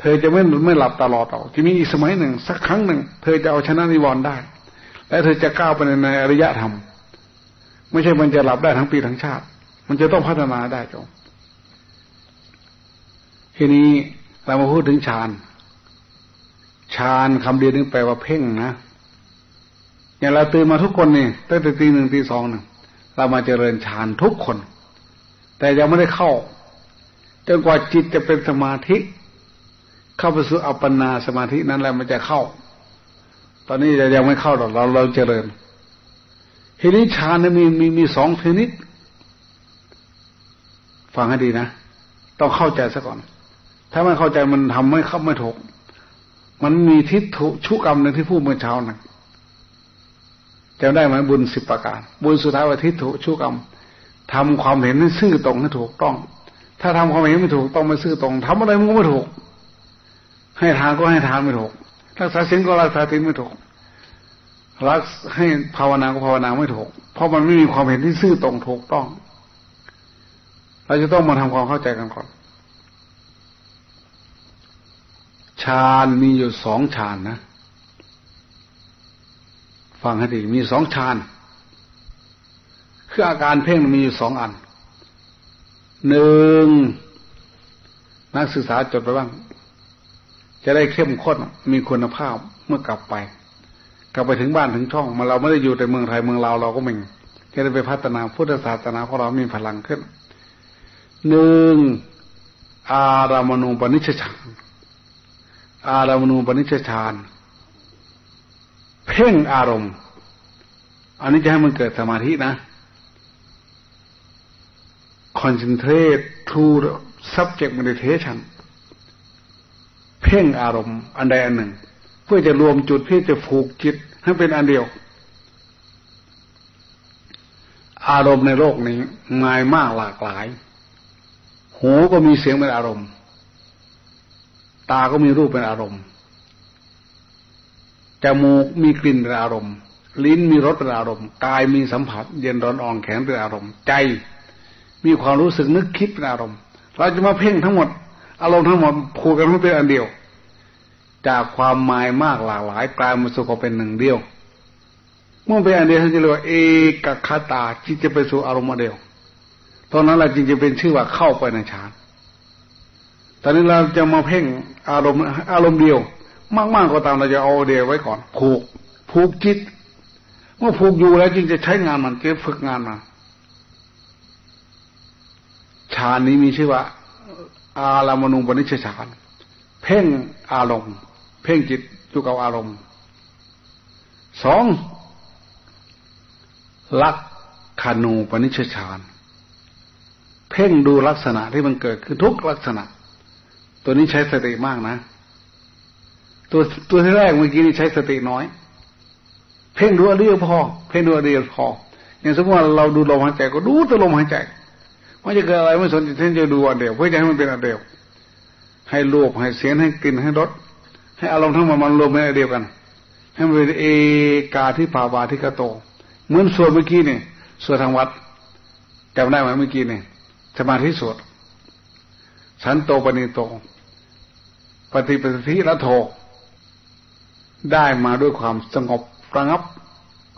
เธอจะไม่ไม่หลับตลอดหรอกจะมีอีกสมัยหนึ่ง สักครั้งหนึ่ง เธอจะเอาชนะนิวรณ์ได้ และเธอจะก้าวไปในในอริยธรรม ไม่ใช่มันจะหลับได้ทั้งปีทั้งชาติ มันจะต้องพัฒนาได้จง ทีนี้เรามาพูดถึงฌานฌานคำเดียวนึงแปลว่าเพ่งนะอย่างเราตื่นมาทุกคนนี่ตั้งแต่ตีหนึ่งตีสองน่เรามาเจริญฌานทุกคน แต่ยังไม่ได้เข้าจนกว่าจิตจะเป็นสมาธิ เข้าไปสู่อัปปนาสมาธินั้นแล้วมันจะเข้า ตอนนี้จะยังไม่เข้าหรอกเราเราเจริญทีนี้ฌานมีมีมีสองชนิดฟังให้ดีนะ ต้องเข้าใจซะก่อน ถ้าไม่เข้าใจมันทำไม่เข้าไม่ถูก มันมีทิฏฐุชุกรรมหนึ่งที่พูดเมื่อเช้านะจำได้ไหมบุญสิบประการ บุญสุดท้ายว่าทิฏฐุชุกรรมทำความเห็นให้ซื่อตรงให้ถูกต้อง ถ้าทำความเห็นไม่ถูกต้องไม่ซื่อตรงทำอะไรมันก็ไม่ถูก ให้ทานก็ให้ทานไม่ถูกรักษาศีลก็รักษาศีลไม่ถูกรักให้ภาวนาก็ภาวนาไม่ถูก เพราะมันไม่มีความเห็นที่ซื่อตรงถูกต้อง เราจะต้องมาทำความเข้าใจกันก่อน ฌานมีอยู่สองฌานนะ ฟังให้ดีมีสองฌาน คืออาการเพ่งมีอยู่สองอัน หนึ่งนักศึกษาจดไปบ้าง จะได้เข้มข้นมีคุณภาพเมื่อกลับไป กลับไปถึงบ้านถึงช่อง มาเราไม่ได้อยู่ในเมืองไทยเมืองลาวเราก็มึงจะได้ไปพัฒนาพุทธศาสนาของเรามีพลังขึ้นหนึ่งอารามณูปนิชฌาน อารมณูปนิชฌานเพ่งอารมณ์ อันนี้จะให้มันเกิดสมาธินะ concentrate to the subject meditation เพ่งอารมณ์ อันใดอันหนึ่ง เพื่อจะรวมจุดเพื่อจะผูกจิตให้เป็นอันเดียว อารมณ์ในโลกนี้ง่ายมากหลากหลาย หูก็มีเสียงเป็นอารมณ์ ตาก็มีรูปเป็นอารมณ์จมูกมีกลิ่นเป็นอารมณ์ ลิ้นมีรสเป็นอารมณ์กายมีสัมผัส เย็นร้อนอ่อนแข็งเป็นอารมณ์ ใจ มีความรู้สึกนึกคิดเป็นอารมณ์ เราจะมาเพ่งทั้งหมด อารมณ์ทั้งหมดผูกกันให้เป็นอันเดียว จากความหมายมากหลากหลายกลายมาสู่ความเป็นหนึ่งเดียวเมื่อเป็นอันเดียวท่านจะเรียกว่าเอกคตาที่จะไปสู่อารมณ์เดียวตอนนั้นเราจึงจะเป็นชื่อว่าเข้าไปในฌาน ตอนนี้เราจะมาเพ่งอารมณ์อารมณ์เดียว มากๆก็ตามเราจะเอาเดียวไว้ก่อน ผูก ผูกจิต เมื่อผูกอยู่แล้วจึงจะใช้งานมันจะฝึกงานมาฌานนี้มีชื่อว่า อารามณูปนิชฌานเพ่งอารมณ์ เพ่งจิตอยู่กับอารมณ์สองลักขานูปนิชฌานเพ่งดูลักษณะที่มันเกิดขึ้นทุกลักษณะ ตัวนี้ใช้สติมากนะ ตัวตัวที่แรกเมื่อกี้นี่ใช้สติน้อย เพ่งดูอันเดียวพอ เพ่งดูอันเดียวพอ อย่างสมมติว่าเราดูลมหายใจก็ดูแต่ลมหายใจไม่จะเกิดอะไรไม่สนใจท่านจะดูอันเดียวเพื่อจะให้มันเป็นอันเดียว ให้รูปให้เสียงให้กลิ่นให้รสให้อารมณ์ทั้งหมดมันรวมในอันเดียวกัน ให้มันเป็นเอกาที่ภาวาที่กระโต เหมือนสวดเมื่อกี้นี่สวดทางวัดจำได้ไหมเมื่อกี้นี่สมาธิสวด ฉันโตปณิโต ปฏิปฏิละโทได้มาด้วยความสงบระงับ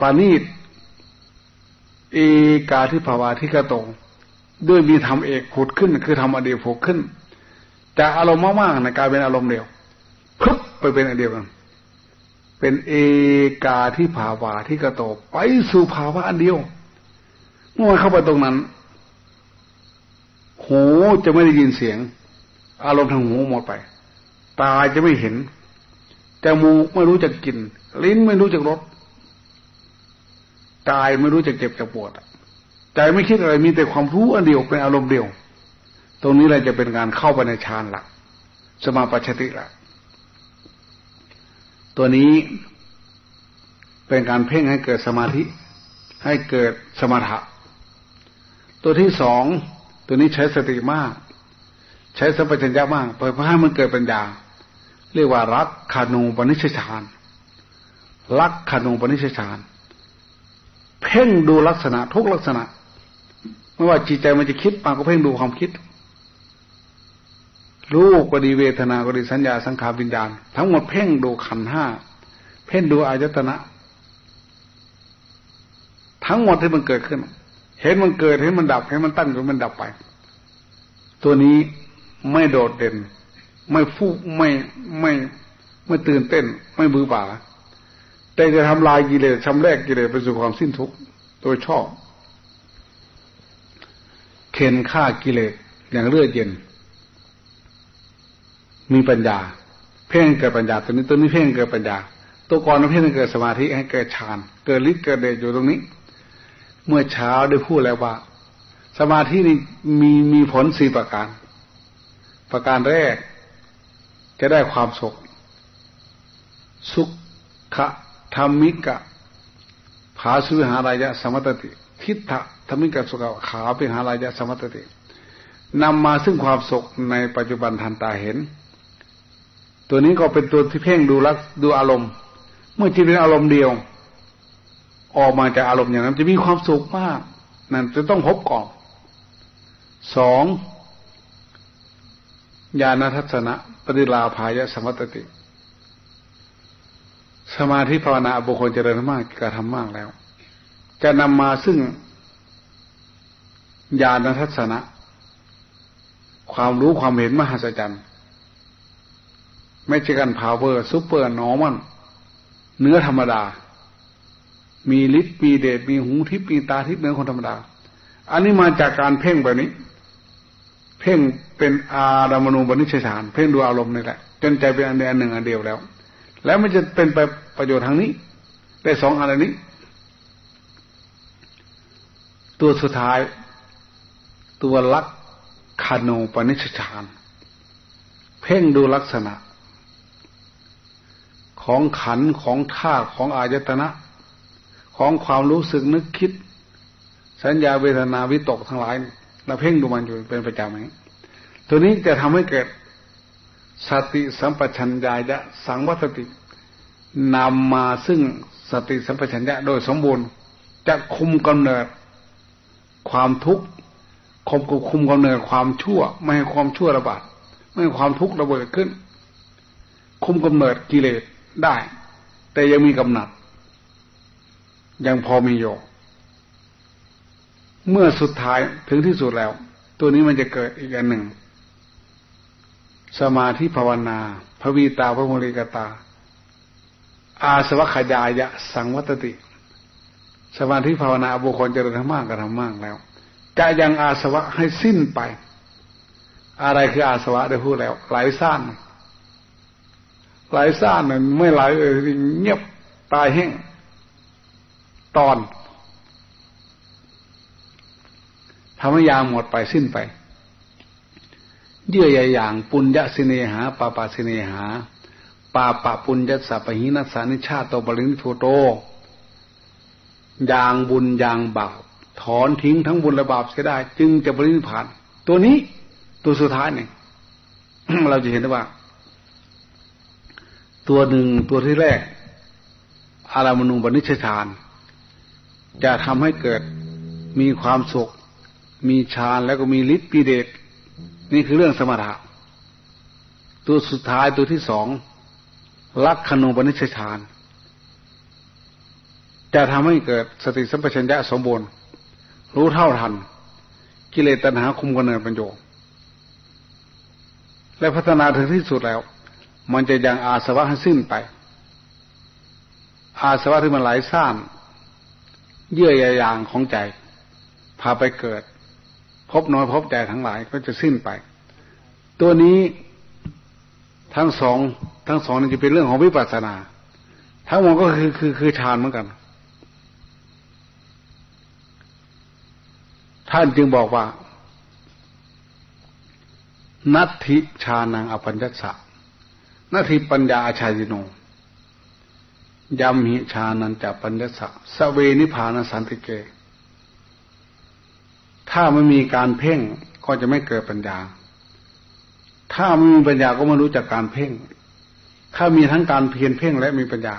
ปานีตเอกาที่ภาวาที่กระโตด้วยมีธรรมเอกผุดขึ้น คือธรรมอเดีตผุดขึ้น จากอารมณ์มากๆในกลายเป็นอารมณ์เดียวพึบไปเป็นอันเดียวกันเป็นเอกาที่ภาวาที่กระโต ไปสู่ภาวะอันเดียวเมื่อเข้าไปตรงนั้น หูจะไม่ได้ยินเสียง อารมณ์ทางหูหมดไป ตาจะไม่เห็นจมูกไม่รู้จักกลิ่นลิ้นไม่รู้จักรสกายไม่รู้จักเจ็บจักปวดใจไม่คิดอะไรมีแต่ความรู้อันเดียวเป็นอารมณ์เดียว ตรงนี้แหละจะเป็นการเข้าไปในฌานละสมาปัชติละตัวนี้เป็นการเพ่งให้เกิดสมาธิ ให้เกิดสมถะ ตัวที่สอง ตัวนี้ใช้สติมาก ใช้สัมปชัญญะมากเพื่อให้มันเกิดปัญญา เรียกว่ารักขานูปนิชฌานรักขานูปนิชฌานเพ่งดูลักษณะทุกลักษณะ ไม่ว่าจิตใจมันจะคิดปาก็เพ่งดูความคิด รูปก็ดีเวทนาก็ดีสัญญาสังขารวิญญาณ ทั้งหมดเพ่งดูขันห้าเพ่งดูอายตนะ ทั้งหมดที่มันเกิดขึ้น เห็นมันเกิดเห็นมันดับเห็นมันตั้งจนมันดับไป ตัวนี้ไม่โดดเด่น ไม่ฟุกไม่ไม่ไม่ตื่นเต้น ไม่บือป่าแต่จะทำลายกิเลสทำแรกกิเลสไปสู่ความสิ้นทุกข์โดยชอบ เข็นฆ่ากิเลสอย่างเลือดเย็น มีปัญญา เพ่งเกิดปัญญา ตัวนี้ตัวนี้เพ่งเกิดปัญญา ตัวก่อนเพ่งเกิดสมาธิให้เกิดฌาน เกิดฤทธิ์เกิดเดชอยู่ตรงนี้ เมื่อเช้าได้พูดแล้วว่า สมาธินี่มีมีผลสี่ประการ ประการแรก จะได้ความสุข สุขะธรรมิกะผาสุหารายะสมัตติ ทิฏฐธรรมิกะสุขขาปิหารายะสมัตตินำมาซึ่งความสุขในปัจจุบันทันตาเห็น ตัวนี้ก็เป็นตัวที่เพ่งดูรักดูอารมณ์ เมื่อจิตเป็นอารมณ์เดียว ออกมาจากอารมณ์อย่างนั้น จะมีความสุขมาก นั่นจะต้องพบก่อนสองญาณทัศนะปฏิลาภายะสมัตติ สมาธิภาวนาบุคคลเจริญมากกระทำมากแล้ว จะนำมาซึ่งญาณทัศนะ ความรู้ความเห็นมหัศจรรย์ไม่ใช่กัน power supernormal เหนือธรรมดา มีฤทธิ์มีเดชมีหูทิพย์มีตาทิพย์เหนือคนธรรมดา อันนี้มาจากการเพ่งแบบนี้ เพ่งเป็นอารัมมณูปนิชฌานเพ่งดูอารมณ์นี่แหละจนใจเป็นอันเดียวอันหนึ่งอันเดียวแล้ว แล้วมันจะเป็นไปประโยชน์ทางนี้ได้สองอันนี้ ตัวสุดท้าย ตัวลักขณูปนิชฌาน เพ่งดูลักษณะ ของขันของท่าของอายตนะ ของความรู้สึกนึกคิด สัญญาเวทนาวิตกทั้งหลายเราเพ่งดูมันอยู่เป็นประจำอย่างตัวนี้จะทำให้เกิดสติสัมปชัญญะสังวัตตินำมาซึ่งสติสัมปชัญญะโดยสมบูรณ์ จะคุมกำเนิด ความทุกข์คุมคุมกำเนิดความชั่ว ไม่ให้ความชั่วระบาดไม่ให้ความทุกข์ระเบิดขึ้น คุมกำเนิดกิเลสได้ แต่ยังมีกำหนัด ยังพอมีอยู่ เมื่อสุดท้ายถึงที่สุดแล้ว ตัวนี้มันจะเกิดอีกอันหนึ่ง สมาธิภาวนา พระวีตาพระโมริกตา อาสวัคยายะ สังวัตติ สมาธิภาวนาบุคคลจะทำมากก็ทำมากแล้ว จะยังอาสวะให้สิ้นไป อะไรคืออาสวะได้พูดแล้วไหลซ่านไหลซ่านมันไม่ไหลเลยเงียบตายแห้ง ตอนทำให้ยาหมดไปสิ้นไป เยื่อใยอย่างปุญญสิเนหาปาปาสิเนหาปาปะปุญญสัพหินัสานิชาโตบริณิโทโตยางบุญยางบาปถอนทิ้งทั้งบุญและบาปเสียได้ จึงจะบริณิพาน ตัวนี้ตัวสุดท้ายเนี่ยเราจะเห็นได้ว่า ตัวหนึ่งตัวที่แรกอารามณูปนิชฌาน จะทำให้เกิดมีความสุข มีฌานแล้วก็มีฤทธิ์ปีเดชนี่คือเรื่องสมถะ ตัวสุดท้ายตัวที่สองลักขณูปนิชฌาน จะทำให้เกิดสติสัมปชัญญะสมบูรณ์ รู้เท่าทัน กิเลสตัณหาคุมกำเนิดปัญโยและพัฒนาถึงที่สุดแล้ว มันจะยังอาสวะให้สิ้นไป อาสวะที่มันไหลซ่าน เยื่อใยยางของใจ พาไปเกิด พบน้อยพบแต่ทั้งหลายก็จะสิ้นไป ตัวนี้ทั้งสองทั้งสองนี่จะเป็นเรื่องของวิปัสสนา ทั้งหมดก็คือคือคือฌานเหมือนกัน ท่านจึงบอกว่า นัตถิชานังอปัญญสะนัตถิปัญญาอาชายโน ยำหิชานันจะปัญญสะสเวนิพานสันติเก ถ้าไม่มีการเพ่งก็จะไม่เกิดปัญญา ถ้าไม่มีปัญญาก็ไม่รู้จักการเพ่ง ถ้ามีทั้งการเพียรเพ่งและมีปัญญา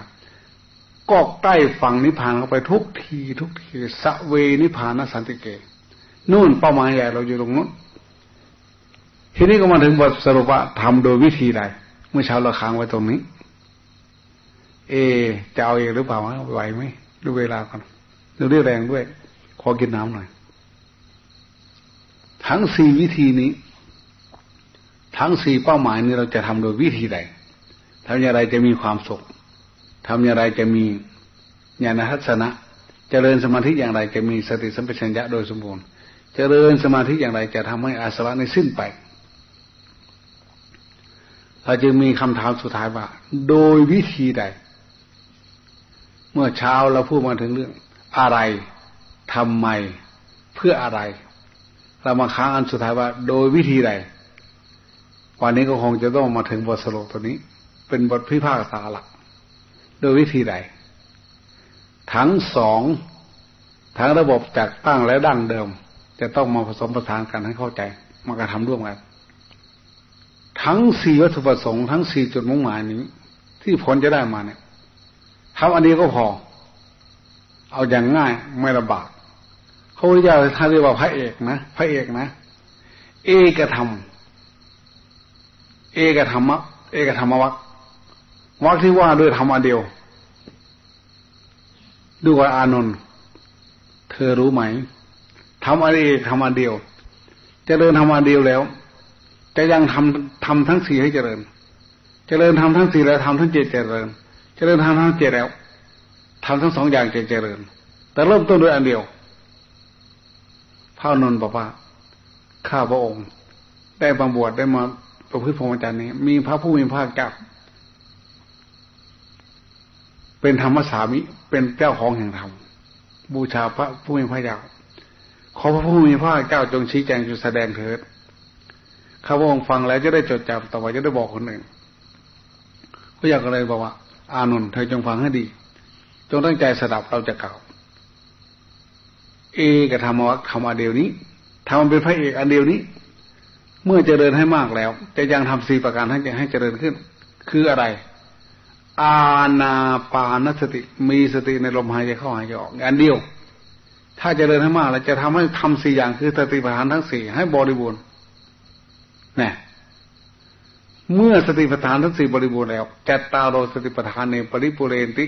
ก็ใกล้ฝั่งนิพพานเข้าไปทุกที ทุกทีสเวนิพานสันติเก นู่นเป้าหมายใหญ่เราอยู่ตรงนู้น ทีนี้ก็มาถึงบทสรุปว่าทำโดยวิธีใด เมื่อเช้าเราค้างไว้ตรงนี้ เอจะเอาเองหรือเปล่าไหวไหมดูเวลาก่อนดูเรื่องแรงด้วย ขอกินน้ำหน่อย ทั้งสี่วิธีนี้ ทั้งสี่เป้าหมายนี้เราจะทำโดยวิธีใดทำอย่างไรจะมีความสุขทำอย่างไรจะมีญาณทัศนะเจริญสมาธิอย่างไรจะมีสติสัมปชัญญะโดยสมบูรณ์จเจริญสมาธิอย่างไรจะทำให้อาสวะในสิ้นไป เราจึงมีคำถามสุดท้ายว่า โดยวิธีใด เมื่อเช้าเราพูดมาถึงเรื่อง อะไรทำไม เพื่ออะไร เรามาค้างอันสุดท้ายว่า โดยวิธีใดวันนี้ก็คงจะต้องมาถึงบทสรุปตัวนี้ เป็นบทพิพากษาหลัก โดยวิธีใด ทั้งสองทั้งระบบจากตั้งและดั้งเดิม จะต้องมาผสมประสานกันให้เข้าใจมากระทำร่วมกัน ทั้งสี่วัตถุประสงค์ทั้งสี่จุดมุ่งหมายนี้ ที่ผลจะได้มาเนี่ย ทำอันนี้ก็พอ เอาอย่างง่ายไม่ลำบากพระพุทธเจ้าท่านเรียกว่าพระเอกนะพระเอกนะ เอกธรรม เอกธรรมะเอกธรรมวัควัคที่ว่าด้วยธรรมอันเดียวดูว่าอานนท์เธอรู้ไหมทำอะไรทำอันเดียวจเจริญทำอันเดียวแล้ว จะยังทำทำทั้งสี่ให้เจริญเจริญทำทั้งสี่แล้วทำทั้งเจ็ดเจริญ จริญทำทั้งเจ็ดแล้วทำทั้งสองอย่างจะเจริญ แต่เริ่มต้นด้วยอันเดียวพระนนท์บอกว่าข้าพระองค์ ได้บำบวชได้มาประพฤติพรหมจรรย์นี้ มีพระผู้มีพระเจ้าเป็นธรรมสามิเป็นเจ้าของแห่งธรรมบูชาพระผู้มีพระเจ้าขอพระผู้มีพระเจ้าจงชี้แจงจุดแสดงเถิดข้าพระองค์ฟังแล้วจะได้จดจำต่อไปจะได้บอกคนอื่นพระยาก็เลยบอกว่า อานนท์เธอจงฟังให้ดี จงตั้งใจสดับเราจะกล่าว เอกธรรมวัคธรรมอันเดียวนี้ทำมันเป็นพระเอกอันเดียวนี้ เมื่อเจริญให้มากแล้ว จะยังทำสี่ประการให้ให้เจริญขึ้น คืออะไร อาณาปานสติ มีสติในลมหายใจเข้าหายใจออกอันเดียว ถ้าจะเดินให้มากเราจะทำให้ทำสี่อย่างคือสติปัฏฐานทั้งสี่ให้บริบูรณ์นี่ เมื่อสติปัฏฐานทั้งสี่บริบูรณ์แล้วจัตตาโรสติปัฏฐานในปริปุเรนติ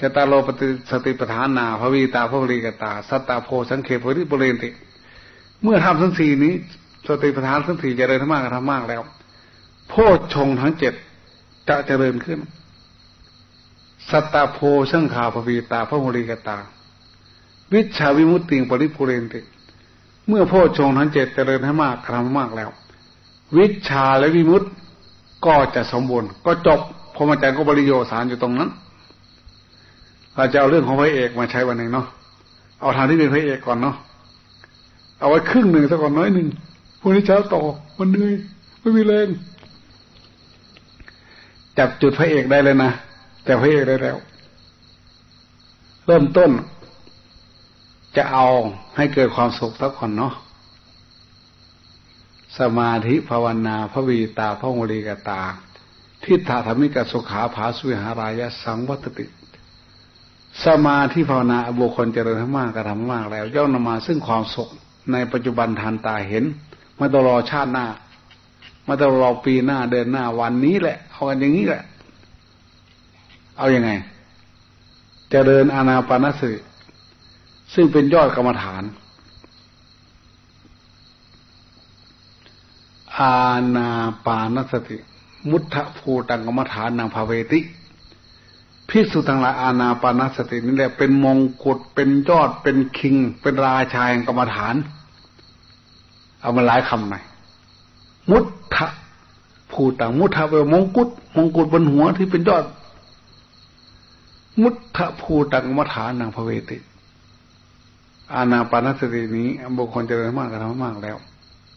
จัตตาโรปฏิสติปัฏฐานนาภวีตาภวริกตา สัตตาโพสังเขปริปุเรนติ เมื่อทำทั้งสี่นี้ สติปัฏฐานทั้งสี่จะเดินให้มากทำมากแล้ว โพชงทั้งเจ็ดจะเจริญขึ้น สัตตาโพสังขาภวีตาภวริกตา วิชาวิมุตติปริปุเรนติ เมื่อพ่อชงทั้งเจ็ดเจริญให้มากทำมากแล้ว วิชาและวิมุตติก็จะสมบูรณ์ ก็จบพรหมจรรย์ก็บริโยสารอยู่ตรงนั้นเราจะเอาเรื่องของพระเอกมาใช้วันหนึ่งเนาะเอาทางที่เป็นพระเอกก่อนเนาะเอาไว้ครึ่งหนึ่งสักก่อนน้อยหนึ่งพรุ่งนี้เช้าต่อมันเหนื่อยไม่มีแรงจับจุดพระเอกได้เลยนะจับพระเอกได้แล้ว เริ่มต้น จะเอาให้เกิดความสุขสักคนเนาะ สมาธิภาวนาพระวีตาพระโมลีกตาทิฏฐธรรมิกสุขาภาสุวิหารายะสังวัตติ สมาธิภาวนาบุคคลเจริญมากกระทำมากแล้วย่อมนำมาซึ่งความสุขในปัจจุบันทานตาเห็นไมาตลอดชาติหน้าไมาตลอดปีหน้าเดือนหน้าวันนี้แหละ เอากันอย่างนี้แหละ เอาอยัางไงจเจริญอานาปานสติซึ่งเป็นยอดกรรมฐานาณาปานสติ มุทะภูตังกรรมฐานนางภาเวติพิสุทั้งหลายอาณาปานสตินี่แหละเป็นมงกุฎเป็นยอดเป็นคิง เป็นราชาแห่งกรรมฐาน เอามาหลายคำหน่อยมุทะภูตังมุทะเป็นมงกุฎมงกุฎบนหัวที่เป็นยอด มุทะภูตังกรรมฐานนางภาเวติอาณาปานสตินี้บุคคลเจริญมากกระทำมากแล้ว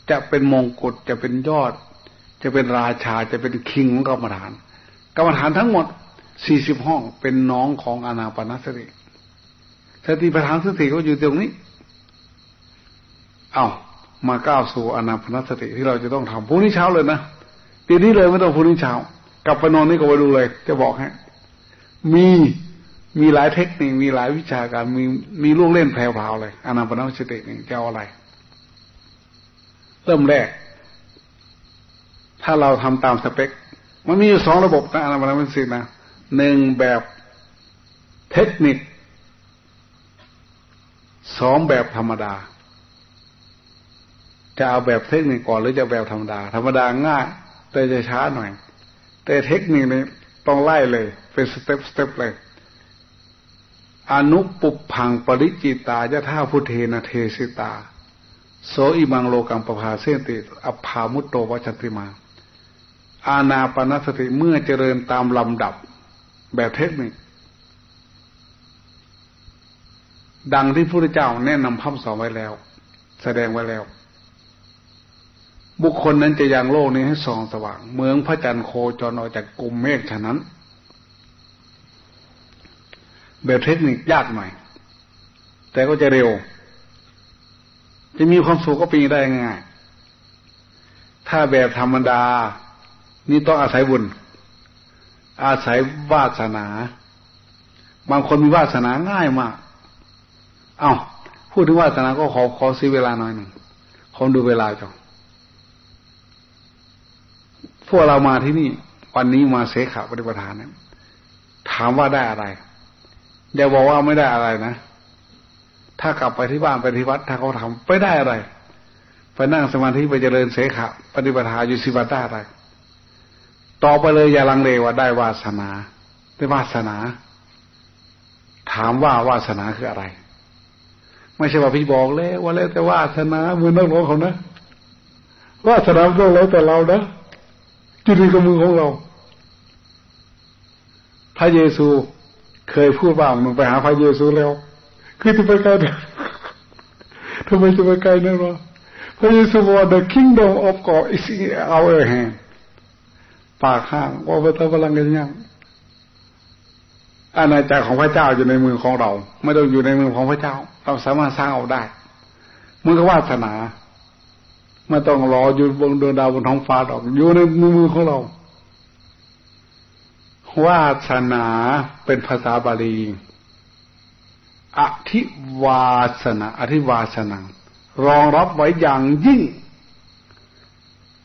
จะเป็นมงกุฎจะเป็นยอด จะเป็นราชาจะเป็นคิงของกรรมฐาน กรรมฐานทั้งหมดสี่สิบห้องเป็นน้องของอาณาปนสติสติปัฏฐานสติก็อยู่ตรงนี้ เอามาก้าวสู่อานาปนสติที่เราจะต้องทำพรุ่งนี้เช้าเลยนะปีนี้เลยไม่ต้องพรุ่งนี้เช้ากลับไปนอนนี่ก็ไปดูเลย จะบอกให้มีมีหลายเทคนิคมีหลายวิชาการมีมีลูกเล่นแพรวๆเลยอนาปนสตินี่จะเอาอะไร เริ่มแรก ถ้าเราทำตามสเปค มันมีอยู่สองระบบนะอนาปนสินะหนึ่งแบบเทคนิคสองแบบธรรมดา จะเอาแบบเทคนิคก่อนหรือจะแบบธรรมดา ธรรมดาง่าย แต่จะช้าหน่อย แต่เทคนิคนี้ต้องไล่เลย เป็นสเต็ปสเต็ปเลยอนุปุพังปริจิตายะท่าพุเทนะเทสิตา โสอิมังโลกังปภาเสติอภามุตโตวัชติมา อาณาปณสติเมื่อเจริญตามลำดับแบบเทคนิค ดังที่พระพุทธเจ้าแนะนำพัฒสอนไว้แล้ว แสดงไว้แล้ว บุคคลนั้นจะยังโลกนี้ให้ส่องสว่าง เมืองพระจันทร์โคจรออกจากกลุ่มเมฆฉะนั้น แบบเทคนิคยากหน่อย แต่ก็จะเร็ว จะมีความสุขก็ปีได้ง่ายถ้าแบบธรรมดา นี่ต้องอาศัยบุญ อาศัยวาสนา บางคนมีวาสนาง่ายมาก เอา้าพูดถึงวาสนาก็ขอขอซื้อเวลาหน่อยหนึ่งขอดูเวลาจ้ะพวกเรามาที่นี่ วันนี้มาเสขาปฏิปทานเนี่ยถามว่าได้อะไรอย่าบอกว่าไม่ได้อะไรนะ ถ้ากลับไปที่บ้านไปที่วัดถ้าเขาทำไม่ได้อะไร ไปนั่งสมาธิไปเจริญเสขะปฏิปทาอยู่สิบัตได้อะไร ต่อไปเลยอย่าลังเลว่าได้วาสนา ได้วาสนา ถามว่าวาสนาคืออะไร ไม่ใช่ว่าพี่บอกแล้วว่าแล้วแต่วาสนามือนักร้องเขานะวาสนาต้องแล้วแต่เรานะจุดนี้ก็มือของเราพระเยซูเคยพูดว่ามึงไปหาพระเยซูแล้ว คือจะไปไกลทำไมจะไปไกลนั่นวะพระเยซูบอก the kingdom of God is in our hand ปากข้างว่าพระเจ้าพลังกันยังอาณาจักรของพระเจ้าอยู่ในมือของเรา ไม่ต้องอยู่ในมือของพระเจ้า เราสามารถสร้างเอาได้มือก็วาสนาไม่ต้องรออยู่บนดวงดาวบนท้องฟ้าดอกอยู่ในมือของเราวาสนาเป็นภาษาบาลี อธิวาสนาอธิวาสนารองรับไว้อย่างยิ่ง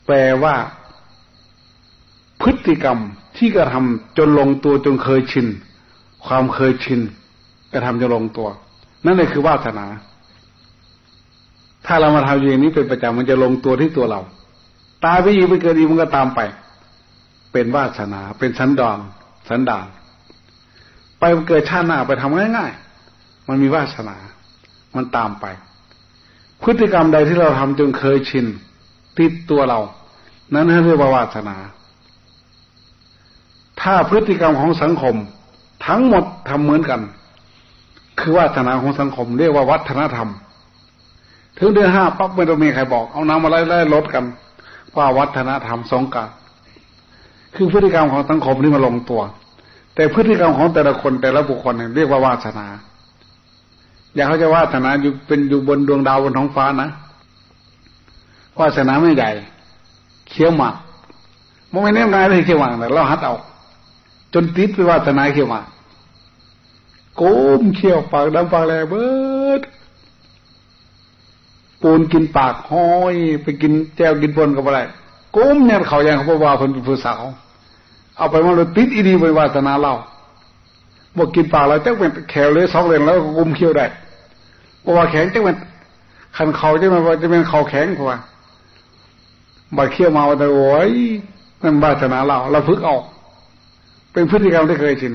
แปลว่า พฤติกรรมที่กระทำจนลงตัวจนเคยชิน ความเคยชินกระทำจนลงตัว นั่นเลยคือวาสนา ถ้าเรามาทำอย่างนี้เป็นประจำมันจะลงตัวที่ตัวเรา ตายไปอีกไปเกิดอีกมันก็ตามไป เป็นวาสนา เป็นสันดอนสันดานไปเกิดชาติหน้าไปทำง่ายๆ มันมีวาสนา มันตามไป พฤติกรรมใดที่เราทำจนเคยชินติดตัวเรา นั้นเรียกว่าวาสนา ถ้าพฤติกรรมของสังคม ทั้งหมดทำเหมือนกัน คือวาสนาของสังคม เรียกว่าวัฒนธรรม ถึงเดือนห้าปั๊บไม่ต้องมีใครบอก เอาน้ำมาไล่ไล่ลดกันว่าวัฒนธรรมสงการคือพฤติกรรมของสังคมนี่มาลงตัว แต่พฤติกรรมของแต่ละคนแต่ละบุคคลเรียกว่าวาสนา อย่าเขาจะวาสนาอยู่เป็นอยู่บนดวงดาวบนท้องฟ้านะวาสนาไม่ใหญ่เคี้ยวหมากมันไม่แน่นายเลยเคี้ยวหมากแต่เราหัดเอาจนติดไปวาสนาเคี้ยวหมากโก้มเคี้ยวปากดำปากแหลเบิดปูนกินปากห้อย ไปกินแจวกินปนกับอะไรก้มเนี่ยเขาอย่างเขาบอกว่าคนเป็นผู้สาว เอาไปมาเลยติดอีดีไปวาสนาเรา บอกกินปากเราจะเป็นแขวเลยสองเลนแล้วกุมเคี้ยวได้บอกว่าแข็งเจะเป็นขันเขาจะเป็นว่าจะเป็นเขาแข็งกว่าบาเคี้ยวมาแต่โอ้ยนั่นวาสนาเราเราฝึกออก เป็นพฤติกรรมที่เคยชิน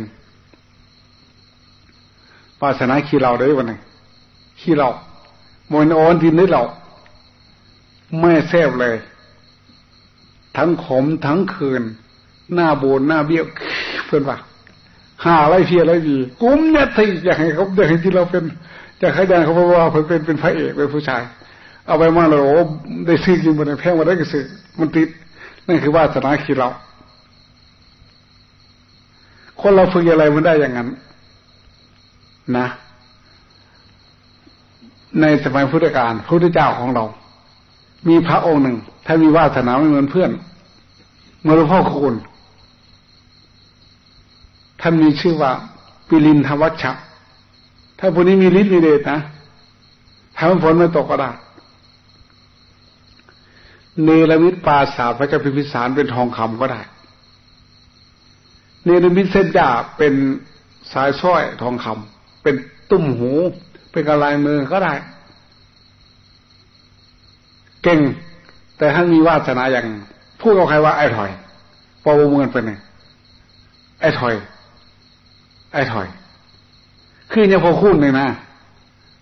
วาสนาขี้เราได้วันไหนขี้เราโมนโอนทินได้เราไม่แซ่บเลย ทั้งขมทั้งคืน หน้าโบนหน้าเบี้ยวเพื่อนว่า หาอะไรเพียอะไรดีกุ้มเนี่ยที่อยากให้เขาอยากให้ที่เราเป็นอยากให้ดันเขาบอกว่าเพิ่นเป็นเป็นพระเอกเป็นผู้ชาย เอาไปมาเลยโอ้ได้ซื้อกินบนแพงมาได้ก็ซื้อมันติดนั่นคือวาสนาขีเรา คนเราฝึกอะไรมันได้อย่างนั้น นะ ในสมัยพุทธกาลพระพุทธเจ้าของเรา มีพระองค์หนึ่งถ้ามีวาสนาไม่เหมือนเพื่อนเมื่อหลวงพ่อคุณ ท่านมีชื่อว่าปิลินทวัชชะ ถ้าพวกนี้มีฤทธิ์มีเดชนะทำฝนไม่ตกก็ได้เนรมิตปราสาทพระเจ้าพิพิสารเป็นทองคำก็ได้ เนรมิตเส้นยาเป็นสายสร้อยทองคำเป็นตุ้มหู เป็นกระลายมือก็ได้ เก่ง แต่ท่านมีวาสนาอย่าง พูดกับใครว่าไอ้ถอยพอวงเงินเป็นไงไอ้ถอย ไอ้ถอยคือเนี่ยพอคุ้นเลยนะ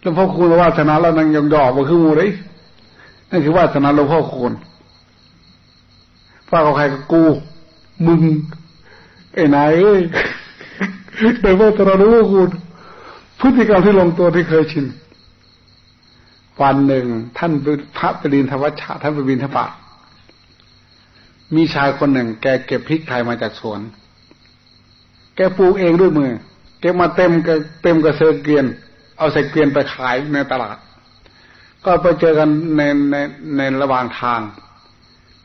แล้วพ่อคุณวาสนาเรานังยังดอกว่าคือมูเลยนั่นคือวาสนาหลวงพ่อคุณฟ้ากับใครกับกู มึงไอ้นายเอ้ยแต่ว่าสนาหลวงพ่อคุณพฤติกรรมที่ลงตัวที่เคยชินวันหนึ่งท่านพระปรินทวัชชะท่านไปบินทบาทมีชายคนหนึ่ง แกเก็บพริกไทยมาจากสวน แกปลูกเองด้วยมือแกมาเต็มกเต็มกระเซอเกวียน เอาใส่เกวียนไปขายในตลาด ก็ไปเจอกันในในในระหว่างทาง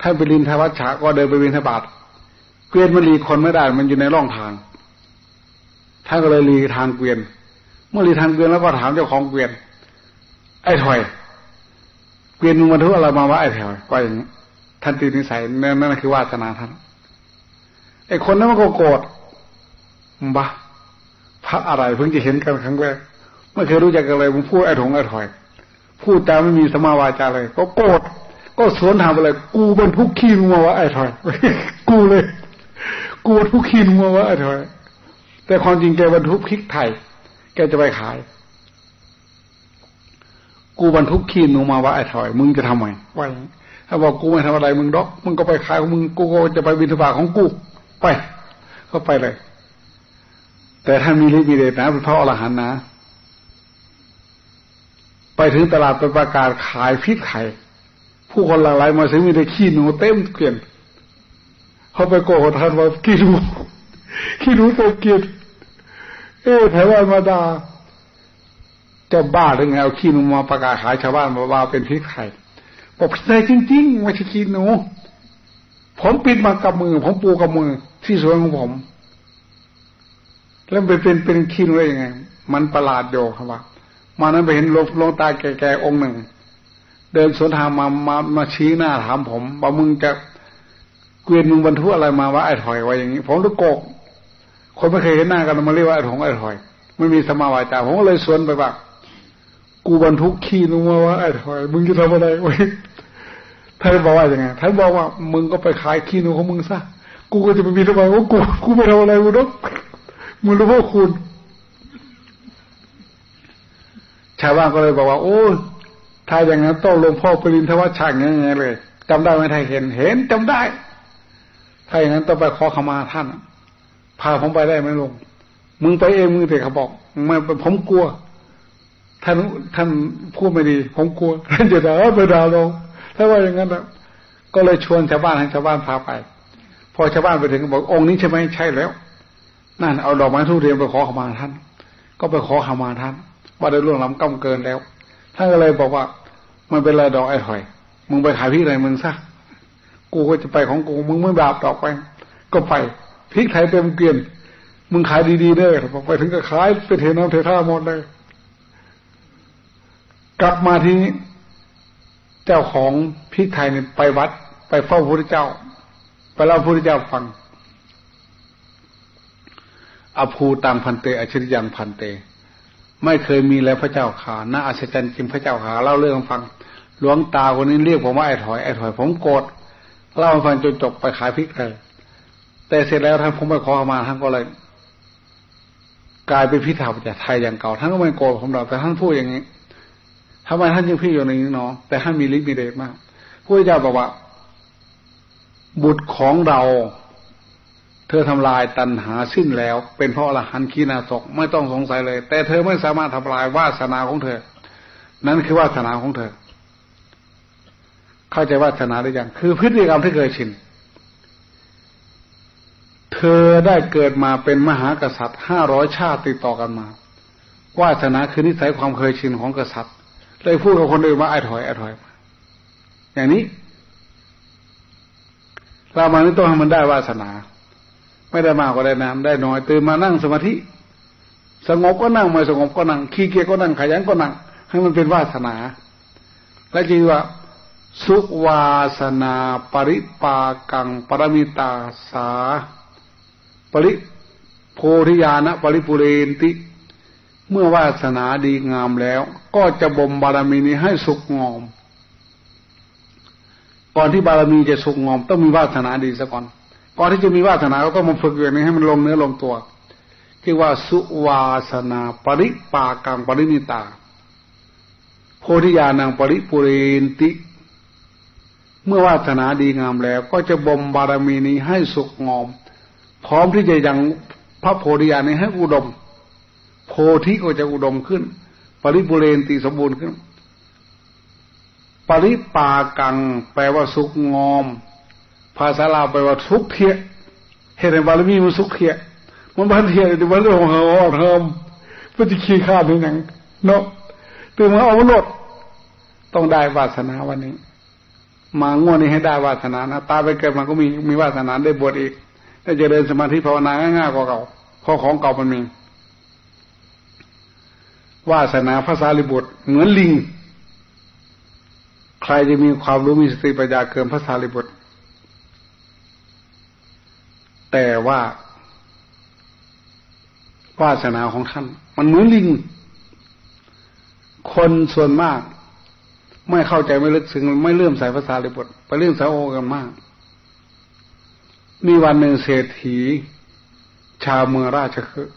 ท่านไปรินทวัชชะก็เดินไปวินทบาทเกวียนมันรีคนไม่ได้ มันอยู่ในร่องทางท่านก็เลยรีทางเกวียน เมื่อรีทางเกวียนแล้วก็ถามเจ้าของเกวียน ไอ้ถอย เกวียนมึงมาทุกอะไรมาว่าไอ้ถอยว่าอย่างนี้ท่านตีนิสัยนั่นนั่นคือวาสนาท่านไอ้คนนั้นมันก็โกรธ บ้าพระอะไรเพิ่งจะเห็นกันครั้งแรกไม่เคยรู้จักกันเลยมึงพูดไอ้ถงไอ้ถอย พูดจาไม่มีสมาวาจาเลย ก็โกรธก็สวนถามอะไรกูบรรทุกขี้มาว่าไอ้ถอย กูเลย กูบรรทุกขี้มาว่าไอ้ถอย แต่ความจริงแกบรรทุกพริกไทย แกจะไปขาย กูบรรทุกขี้หนูมาว่าไอ้ถอย มึงจะทำไมว่าถ้าบอกกูไม่ทำอะไรมึงดอก มึงก็ไปขายของมึง กูก็จะไปบิณฑบาตของกู ไป ก็ไปเลย แต่ท่ามีฤทธิ์มีเดชนะเป็นพระอรหันต์นะ ไปถึงตลาดไปประกาศขายพริกไข่ผู้คนหลั่งไหลมาซื้อมีแต่ขี้หนูเต็มเกลียนเขาไปโกหกท่านว่าขี้หนูขี้หนูต็มเกลียนเอ๊ะแถวมาดาจะบ้าหรือไงเอาขี้หนูมาประกาศขายชาวบ้านมาว่าเป็นพริกไข่บอกใช่จริงๆไม่ใช่ขี้หนูผมปิดมากับมือ ผมปูกับมือที่สวนของผม แล้วไปเป็นเป็นขี้นูได้ยังไง มันประหลาดโยครับว่ามานั้นไปเห็นลงลงตาแก่ๆองค์หนึ่ง เดินสวนทางมามามาชี้หน้าถามผมว่ามึงจะเกวียนมึงบรรทุกอะไรมาว่าไอ้ถอยไว้อย่างนี้ ผมก็โกก คนไม่เคยเห็นหน้ากันมาเรียกว่าไอ้ถงไอ้ถอยไม่มีสมาวาจาผมก็เลยสวนไปว่ากูบรรทุกขี้นึงมาว่าไอ้ถอย มึงจะทำอะไรไว้ท่านบอกว่าอย่างไงท่านบอกว่ามึงก็ไปขายขี้นูของมึงซะกูก็จะไปมีทำไมว่ากูกูไม่ทำอะไรกูนก มึงรู้ว่าคุณ ชาวบ้านก็เลยบอกว่า โอ้ถ้าอย่างนั้นต้องหลวงพ่อปรินทวัชชังอย่างเงี้ยเลยจำได้ไหมไทยเห็น เห็นจำได้ ถ้าอย่างนั้นต้องไปขอขมาท่านพาผมไปได้ไหมลุงมึงไปเองมึงเถอะเขาบอกไม่ผมกลัว ท่านท่านพูดไม่ดี ผมกลัวท่านจะด่าไปด่าเราถ้าว่าอย่างนั้นก็เลยชวนชาวบ้านให้ชาวบ้านพาไป พอชาวบ้านไปถึงบอกองค์นี้ใช่ไหมใช่แล้ว นั่นเอาดอกไม้ทุเรียนไปขอขมาท่าน ก็ไปขอขมาท่าน ว่าได้ล่วงล้ำกำเกินแล้วท่านก็เลยบอกว่า มันเป็นไรดอกไอ้ถอย มึงไปขายพริกอะไรมึงซะกูก็จะไปของกูมึงไม่บาปดอกไป ก็ไปพริกไทยเต็มเกลียนมึงขายดีๆเด้อบอกไปถึงก็ขายไปเทน้ำเทท่าหมดเลยกลับมาที่นี้เจ้าของพิไทยเนี่ยไปวัด ไปเฝ้าพระพุทธเจ้า ไปเล่าพระพุทธเจ้าฟัง อภูตังพันเตอชริยังพันเต ไม่เคยมีแล้วพระเจ้าขาน่าอัศจรรย์จริงพระเจ้าขาเล่าเรื่องฟังหลวงตาคนนี้เรียกผมว่าไอ้ถอยไอ้ถอยผมโกรธเล่าฟังจนจบไปขายพริกเลยแต่เสร็จแล้วท่านผมไปขอมาท่านก็เลยกลายเป็นพิธาประไทยอย่างเก่าท่านก็ไม่โกรธผมหรอกแต่ท่านพูดอย่างนี้ทำไมท่านยังพี่อยู่ในนี้เนาะแต่ท่านมีฤทธิ์มีเดชมากพระเจ้าบอกว่า บุตรของเรา เธอทำลายตัณหาสิ้นแล้ว เป็นเพราะอรหันต์ขีนาศกไม่ต้องสงสัยเลย แต่เธอไม่สามารถทำลายวาสนาของเธอ นั่นคือวาสนาของเธอ เข้าใจวาสนาหรือยังคือพฤติกรรมที่เคยชินเธอได้เกิดมาเป็นมหากษัตริย์ห้าร้อยชาติติดต่อกันมาวาสนาคือนิสัยความเคยชินของกษัตริย์เลยพูดกับคนอื่นว่าไอ้ถอยไอ้ถอย อย่างนี้เรามานี่ต้องให้มันได้วาสนา ไม่ได้มากก็ได้น้ำได้น้อยตื่นมานั่งสมาธิ สงบก็นั่งไม่สงบก็นั่งขี้เกียจก็นั่งขยันก็นั่ง ให้มันเป็นวาสนา และจริงว่า สุวาสนาปริปากังปรมิตาสา ปริโพธิญาณปริปุเรนติ เมื่อวาสนาดีงามแล้ว ก็จะบ่มบารมีนี้ให้สุกงอม ก่อนที่บารมีจะสุกงอม ต้องมีวาสนาดีซะก่อน ก่อนที่จะมีวาสนาก็ต้องมาฝึกอย่างนี้ให้มันลงเนื้อลงตัวที่ว่าสุวาสนาปริปากังปรินิตา โพธิญาณังปริปุเรนติ เมื่อวาสนาดีงามแล้ว ก็จะบ่มบารมีนี้ให้สุกงอม พร้อมที่จะยังพระโพธิญาณนี้ให้อุดม โพธิก็จะอุดมขึ้น ปริบุเรนตีสมบูรณ์ขึ้น ปริปากัง แปลว่าสุกงอม ภาษาลาวไปว่าทุกเทียเหตุในบารมีมันสุกเทียมันบ้านเทียแต่วันเรื่องของเราเทอมมันจะขี้ข้าหรือยังเนาะตื่นมาเอาหลดต้องได้วาสนาวันนี้ มางวดนี้ให้ได้วาสนานะตาไปเกิดมาก็มีมีวาสนาได้บวชอีกได้เจริญสมาธิภาวนาง่ายๆกว่าเก่าข้อของเก่ามันมีวาสนาภาษาลิบุตรเหมือนลิง ใครจะมีความรู้มีสติปัญญาเกินภาษาลิบุตร แต่ว่าวาสนาของท่าน มันเหมือนลิง คนส่วนมาก ไม่เข้าใจไม่ลึกซึ้งไม่เลื่อมใสภาษาเลิบุตรไปเรื่องสาวโอกันมาก มีวันหนึ่งเศรษฐี ชาวเมืองราชคฤห์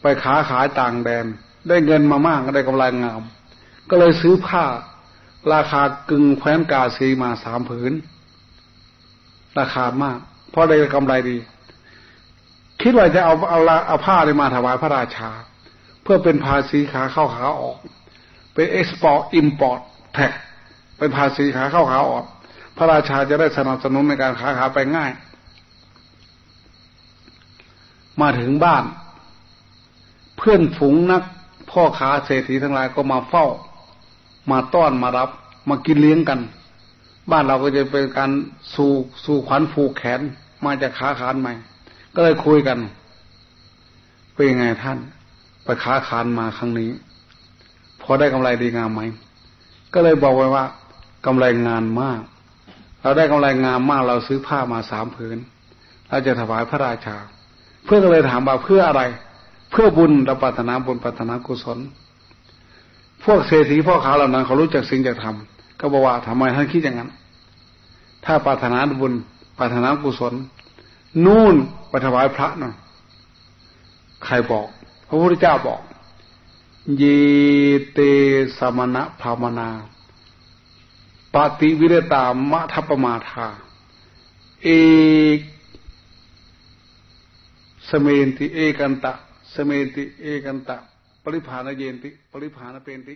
ไปค้าขายต่างแดน ได้เงินมามากก็ได้กำไรงาม ก็เลยซื้อผ้า ราคากึ่งแคว้นกาสีมาสามผืน ราคามาก เพราะได้กำไรดี คิดว่าจะเอาเอาเอาผ้าเลยมาถวายพระราชา เพื่อเป็นภาษีขาเข้าขาออก เป็น export import tax เป็นภาษีขาเข้าขาออก พระราชาจะได้สนับสนุนในการค้าขายไปง่าย มาถึงบ้าน เพื่อนฝูงนักพ่อขาเศรษฐีทั้งหลายก็มาเฝ้า มาต้อนมารับ มากินเลี้ยงกัน บ้านเราก็จะเป็นการสู่สู่ขวัญผูกแขน มาจากขาขานใหม่ ก็เลยคุยกันเป็นยังไงท่าน ไปขาขานมาครั้งนี้ พอได้กำไรดีงามไหม ก็เลยบอกไว้ว่ากำไรงานมาก เราได้กำไรงามมากเราซื้อผ้ามาสามผืนเราจะถวายพระราชา เพื่อก็เลยถามว่าเพื่ออะไร เพื่อบุญเราปรารถนาบุญปรารถนากุศล พวกเศรษฐีพ่อค้าเหล่านั้นเขารู้จักสิ่งจากทำก็บอกว่าทำไมท่านคิดอย่างนั้น ถ้าปรารถนาบุญปรารถนากุศล นู่นไปถวายพระน่ะใครบอก พระพุทธเจ้าบอกเยเตสมณะภาวนาปฏิวิรตามะทัปมาธาเอกสเมนติเอกันตะ สเมนติเอกันตะ ปริภานเยนติ ปริภานเปนติ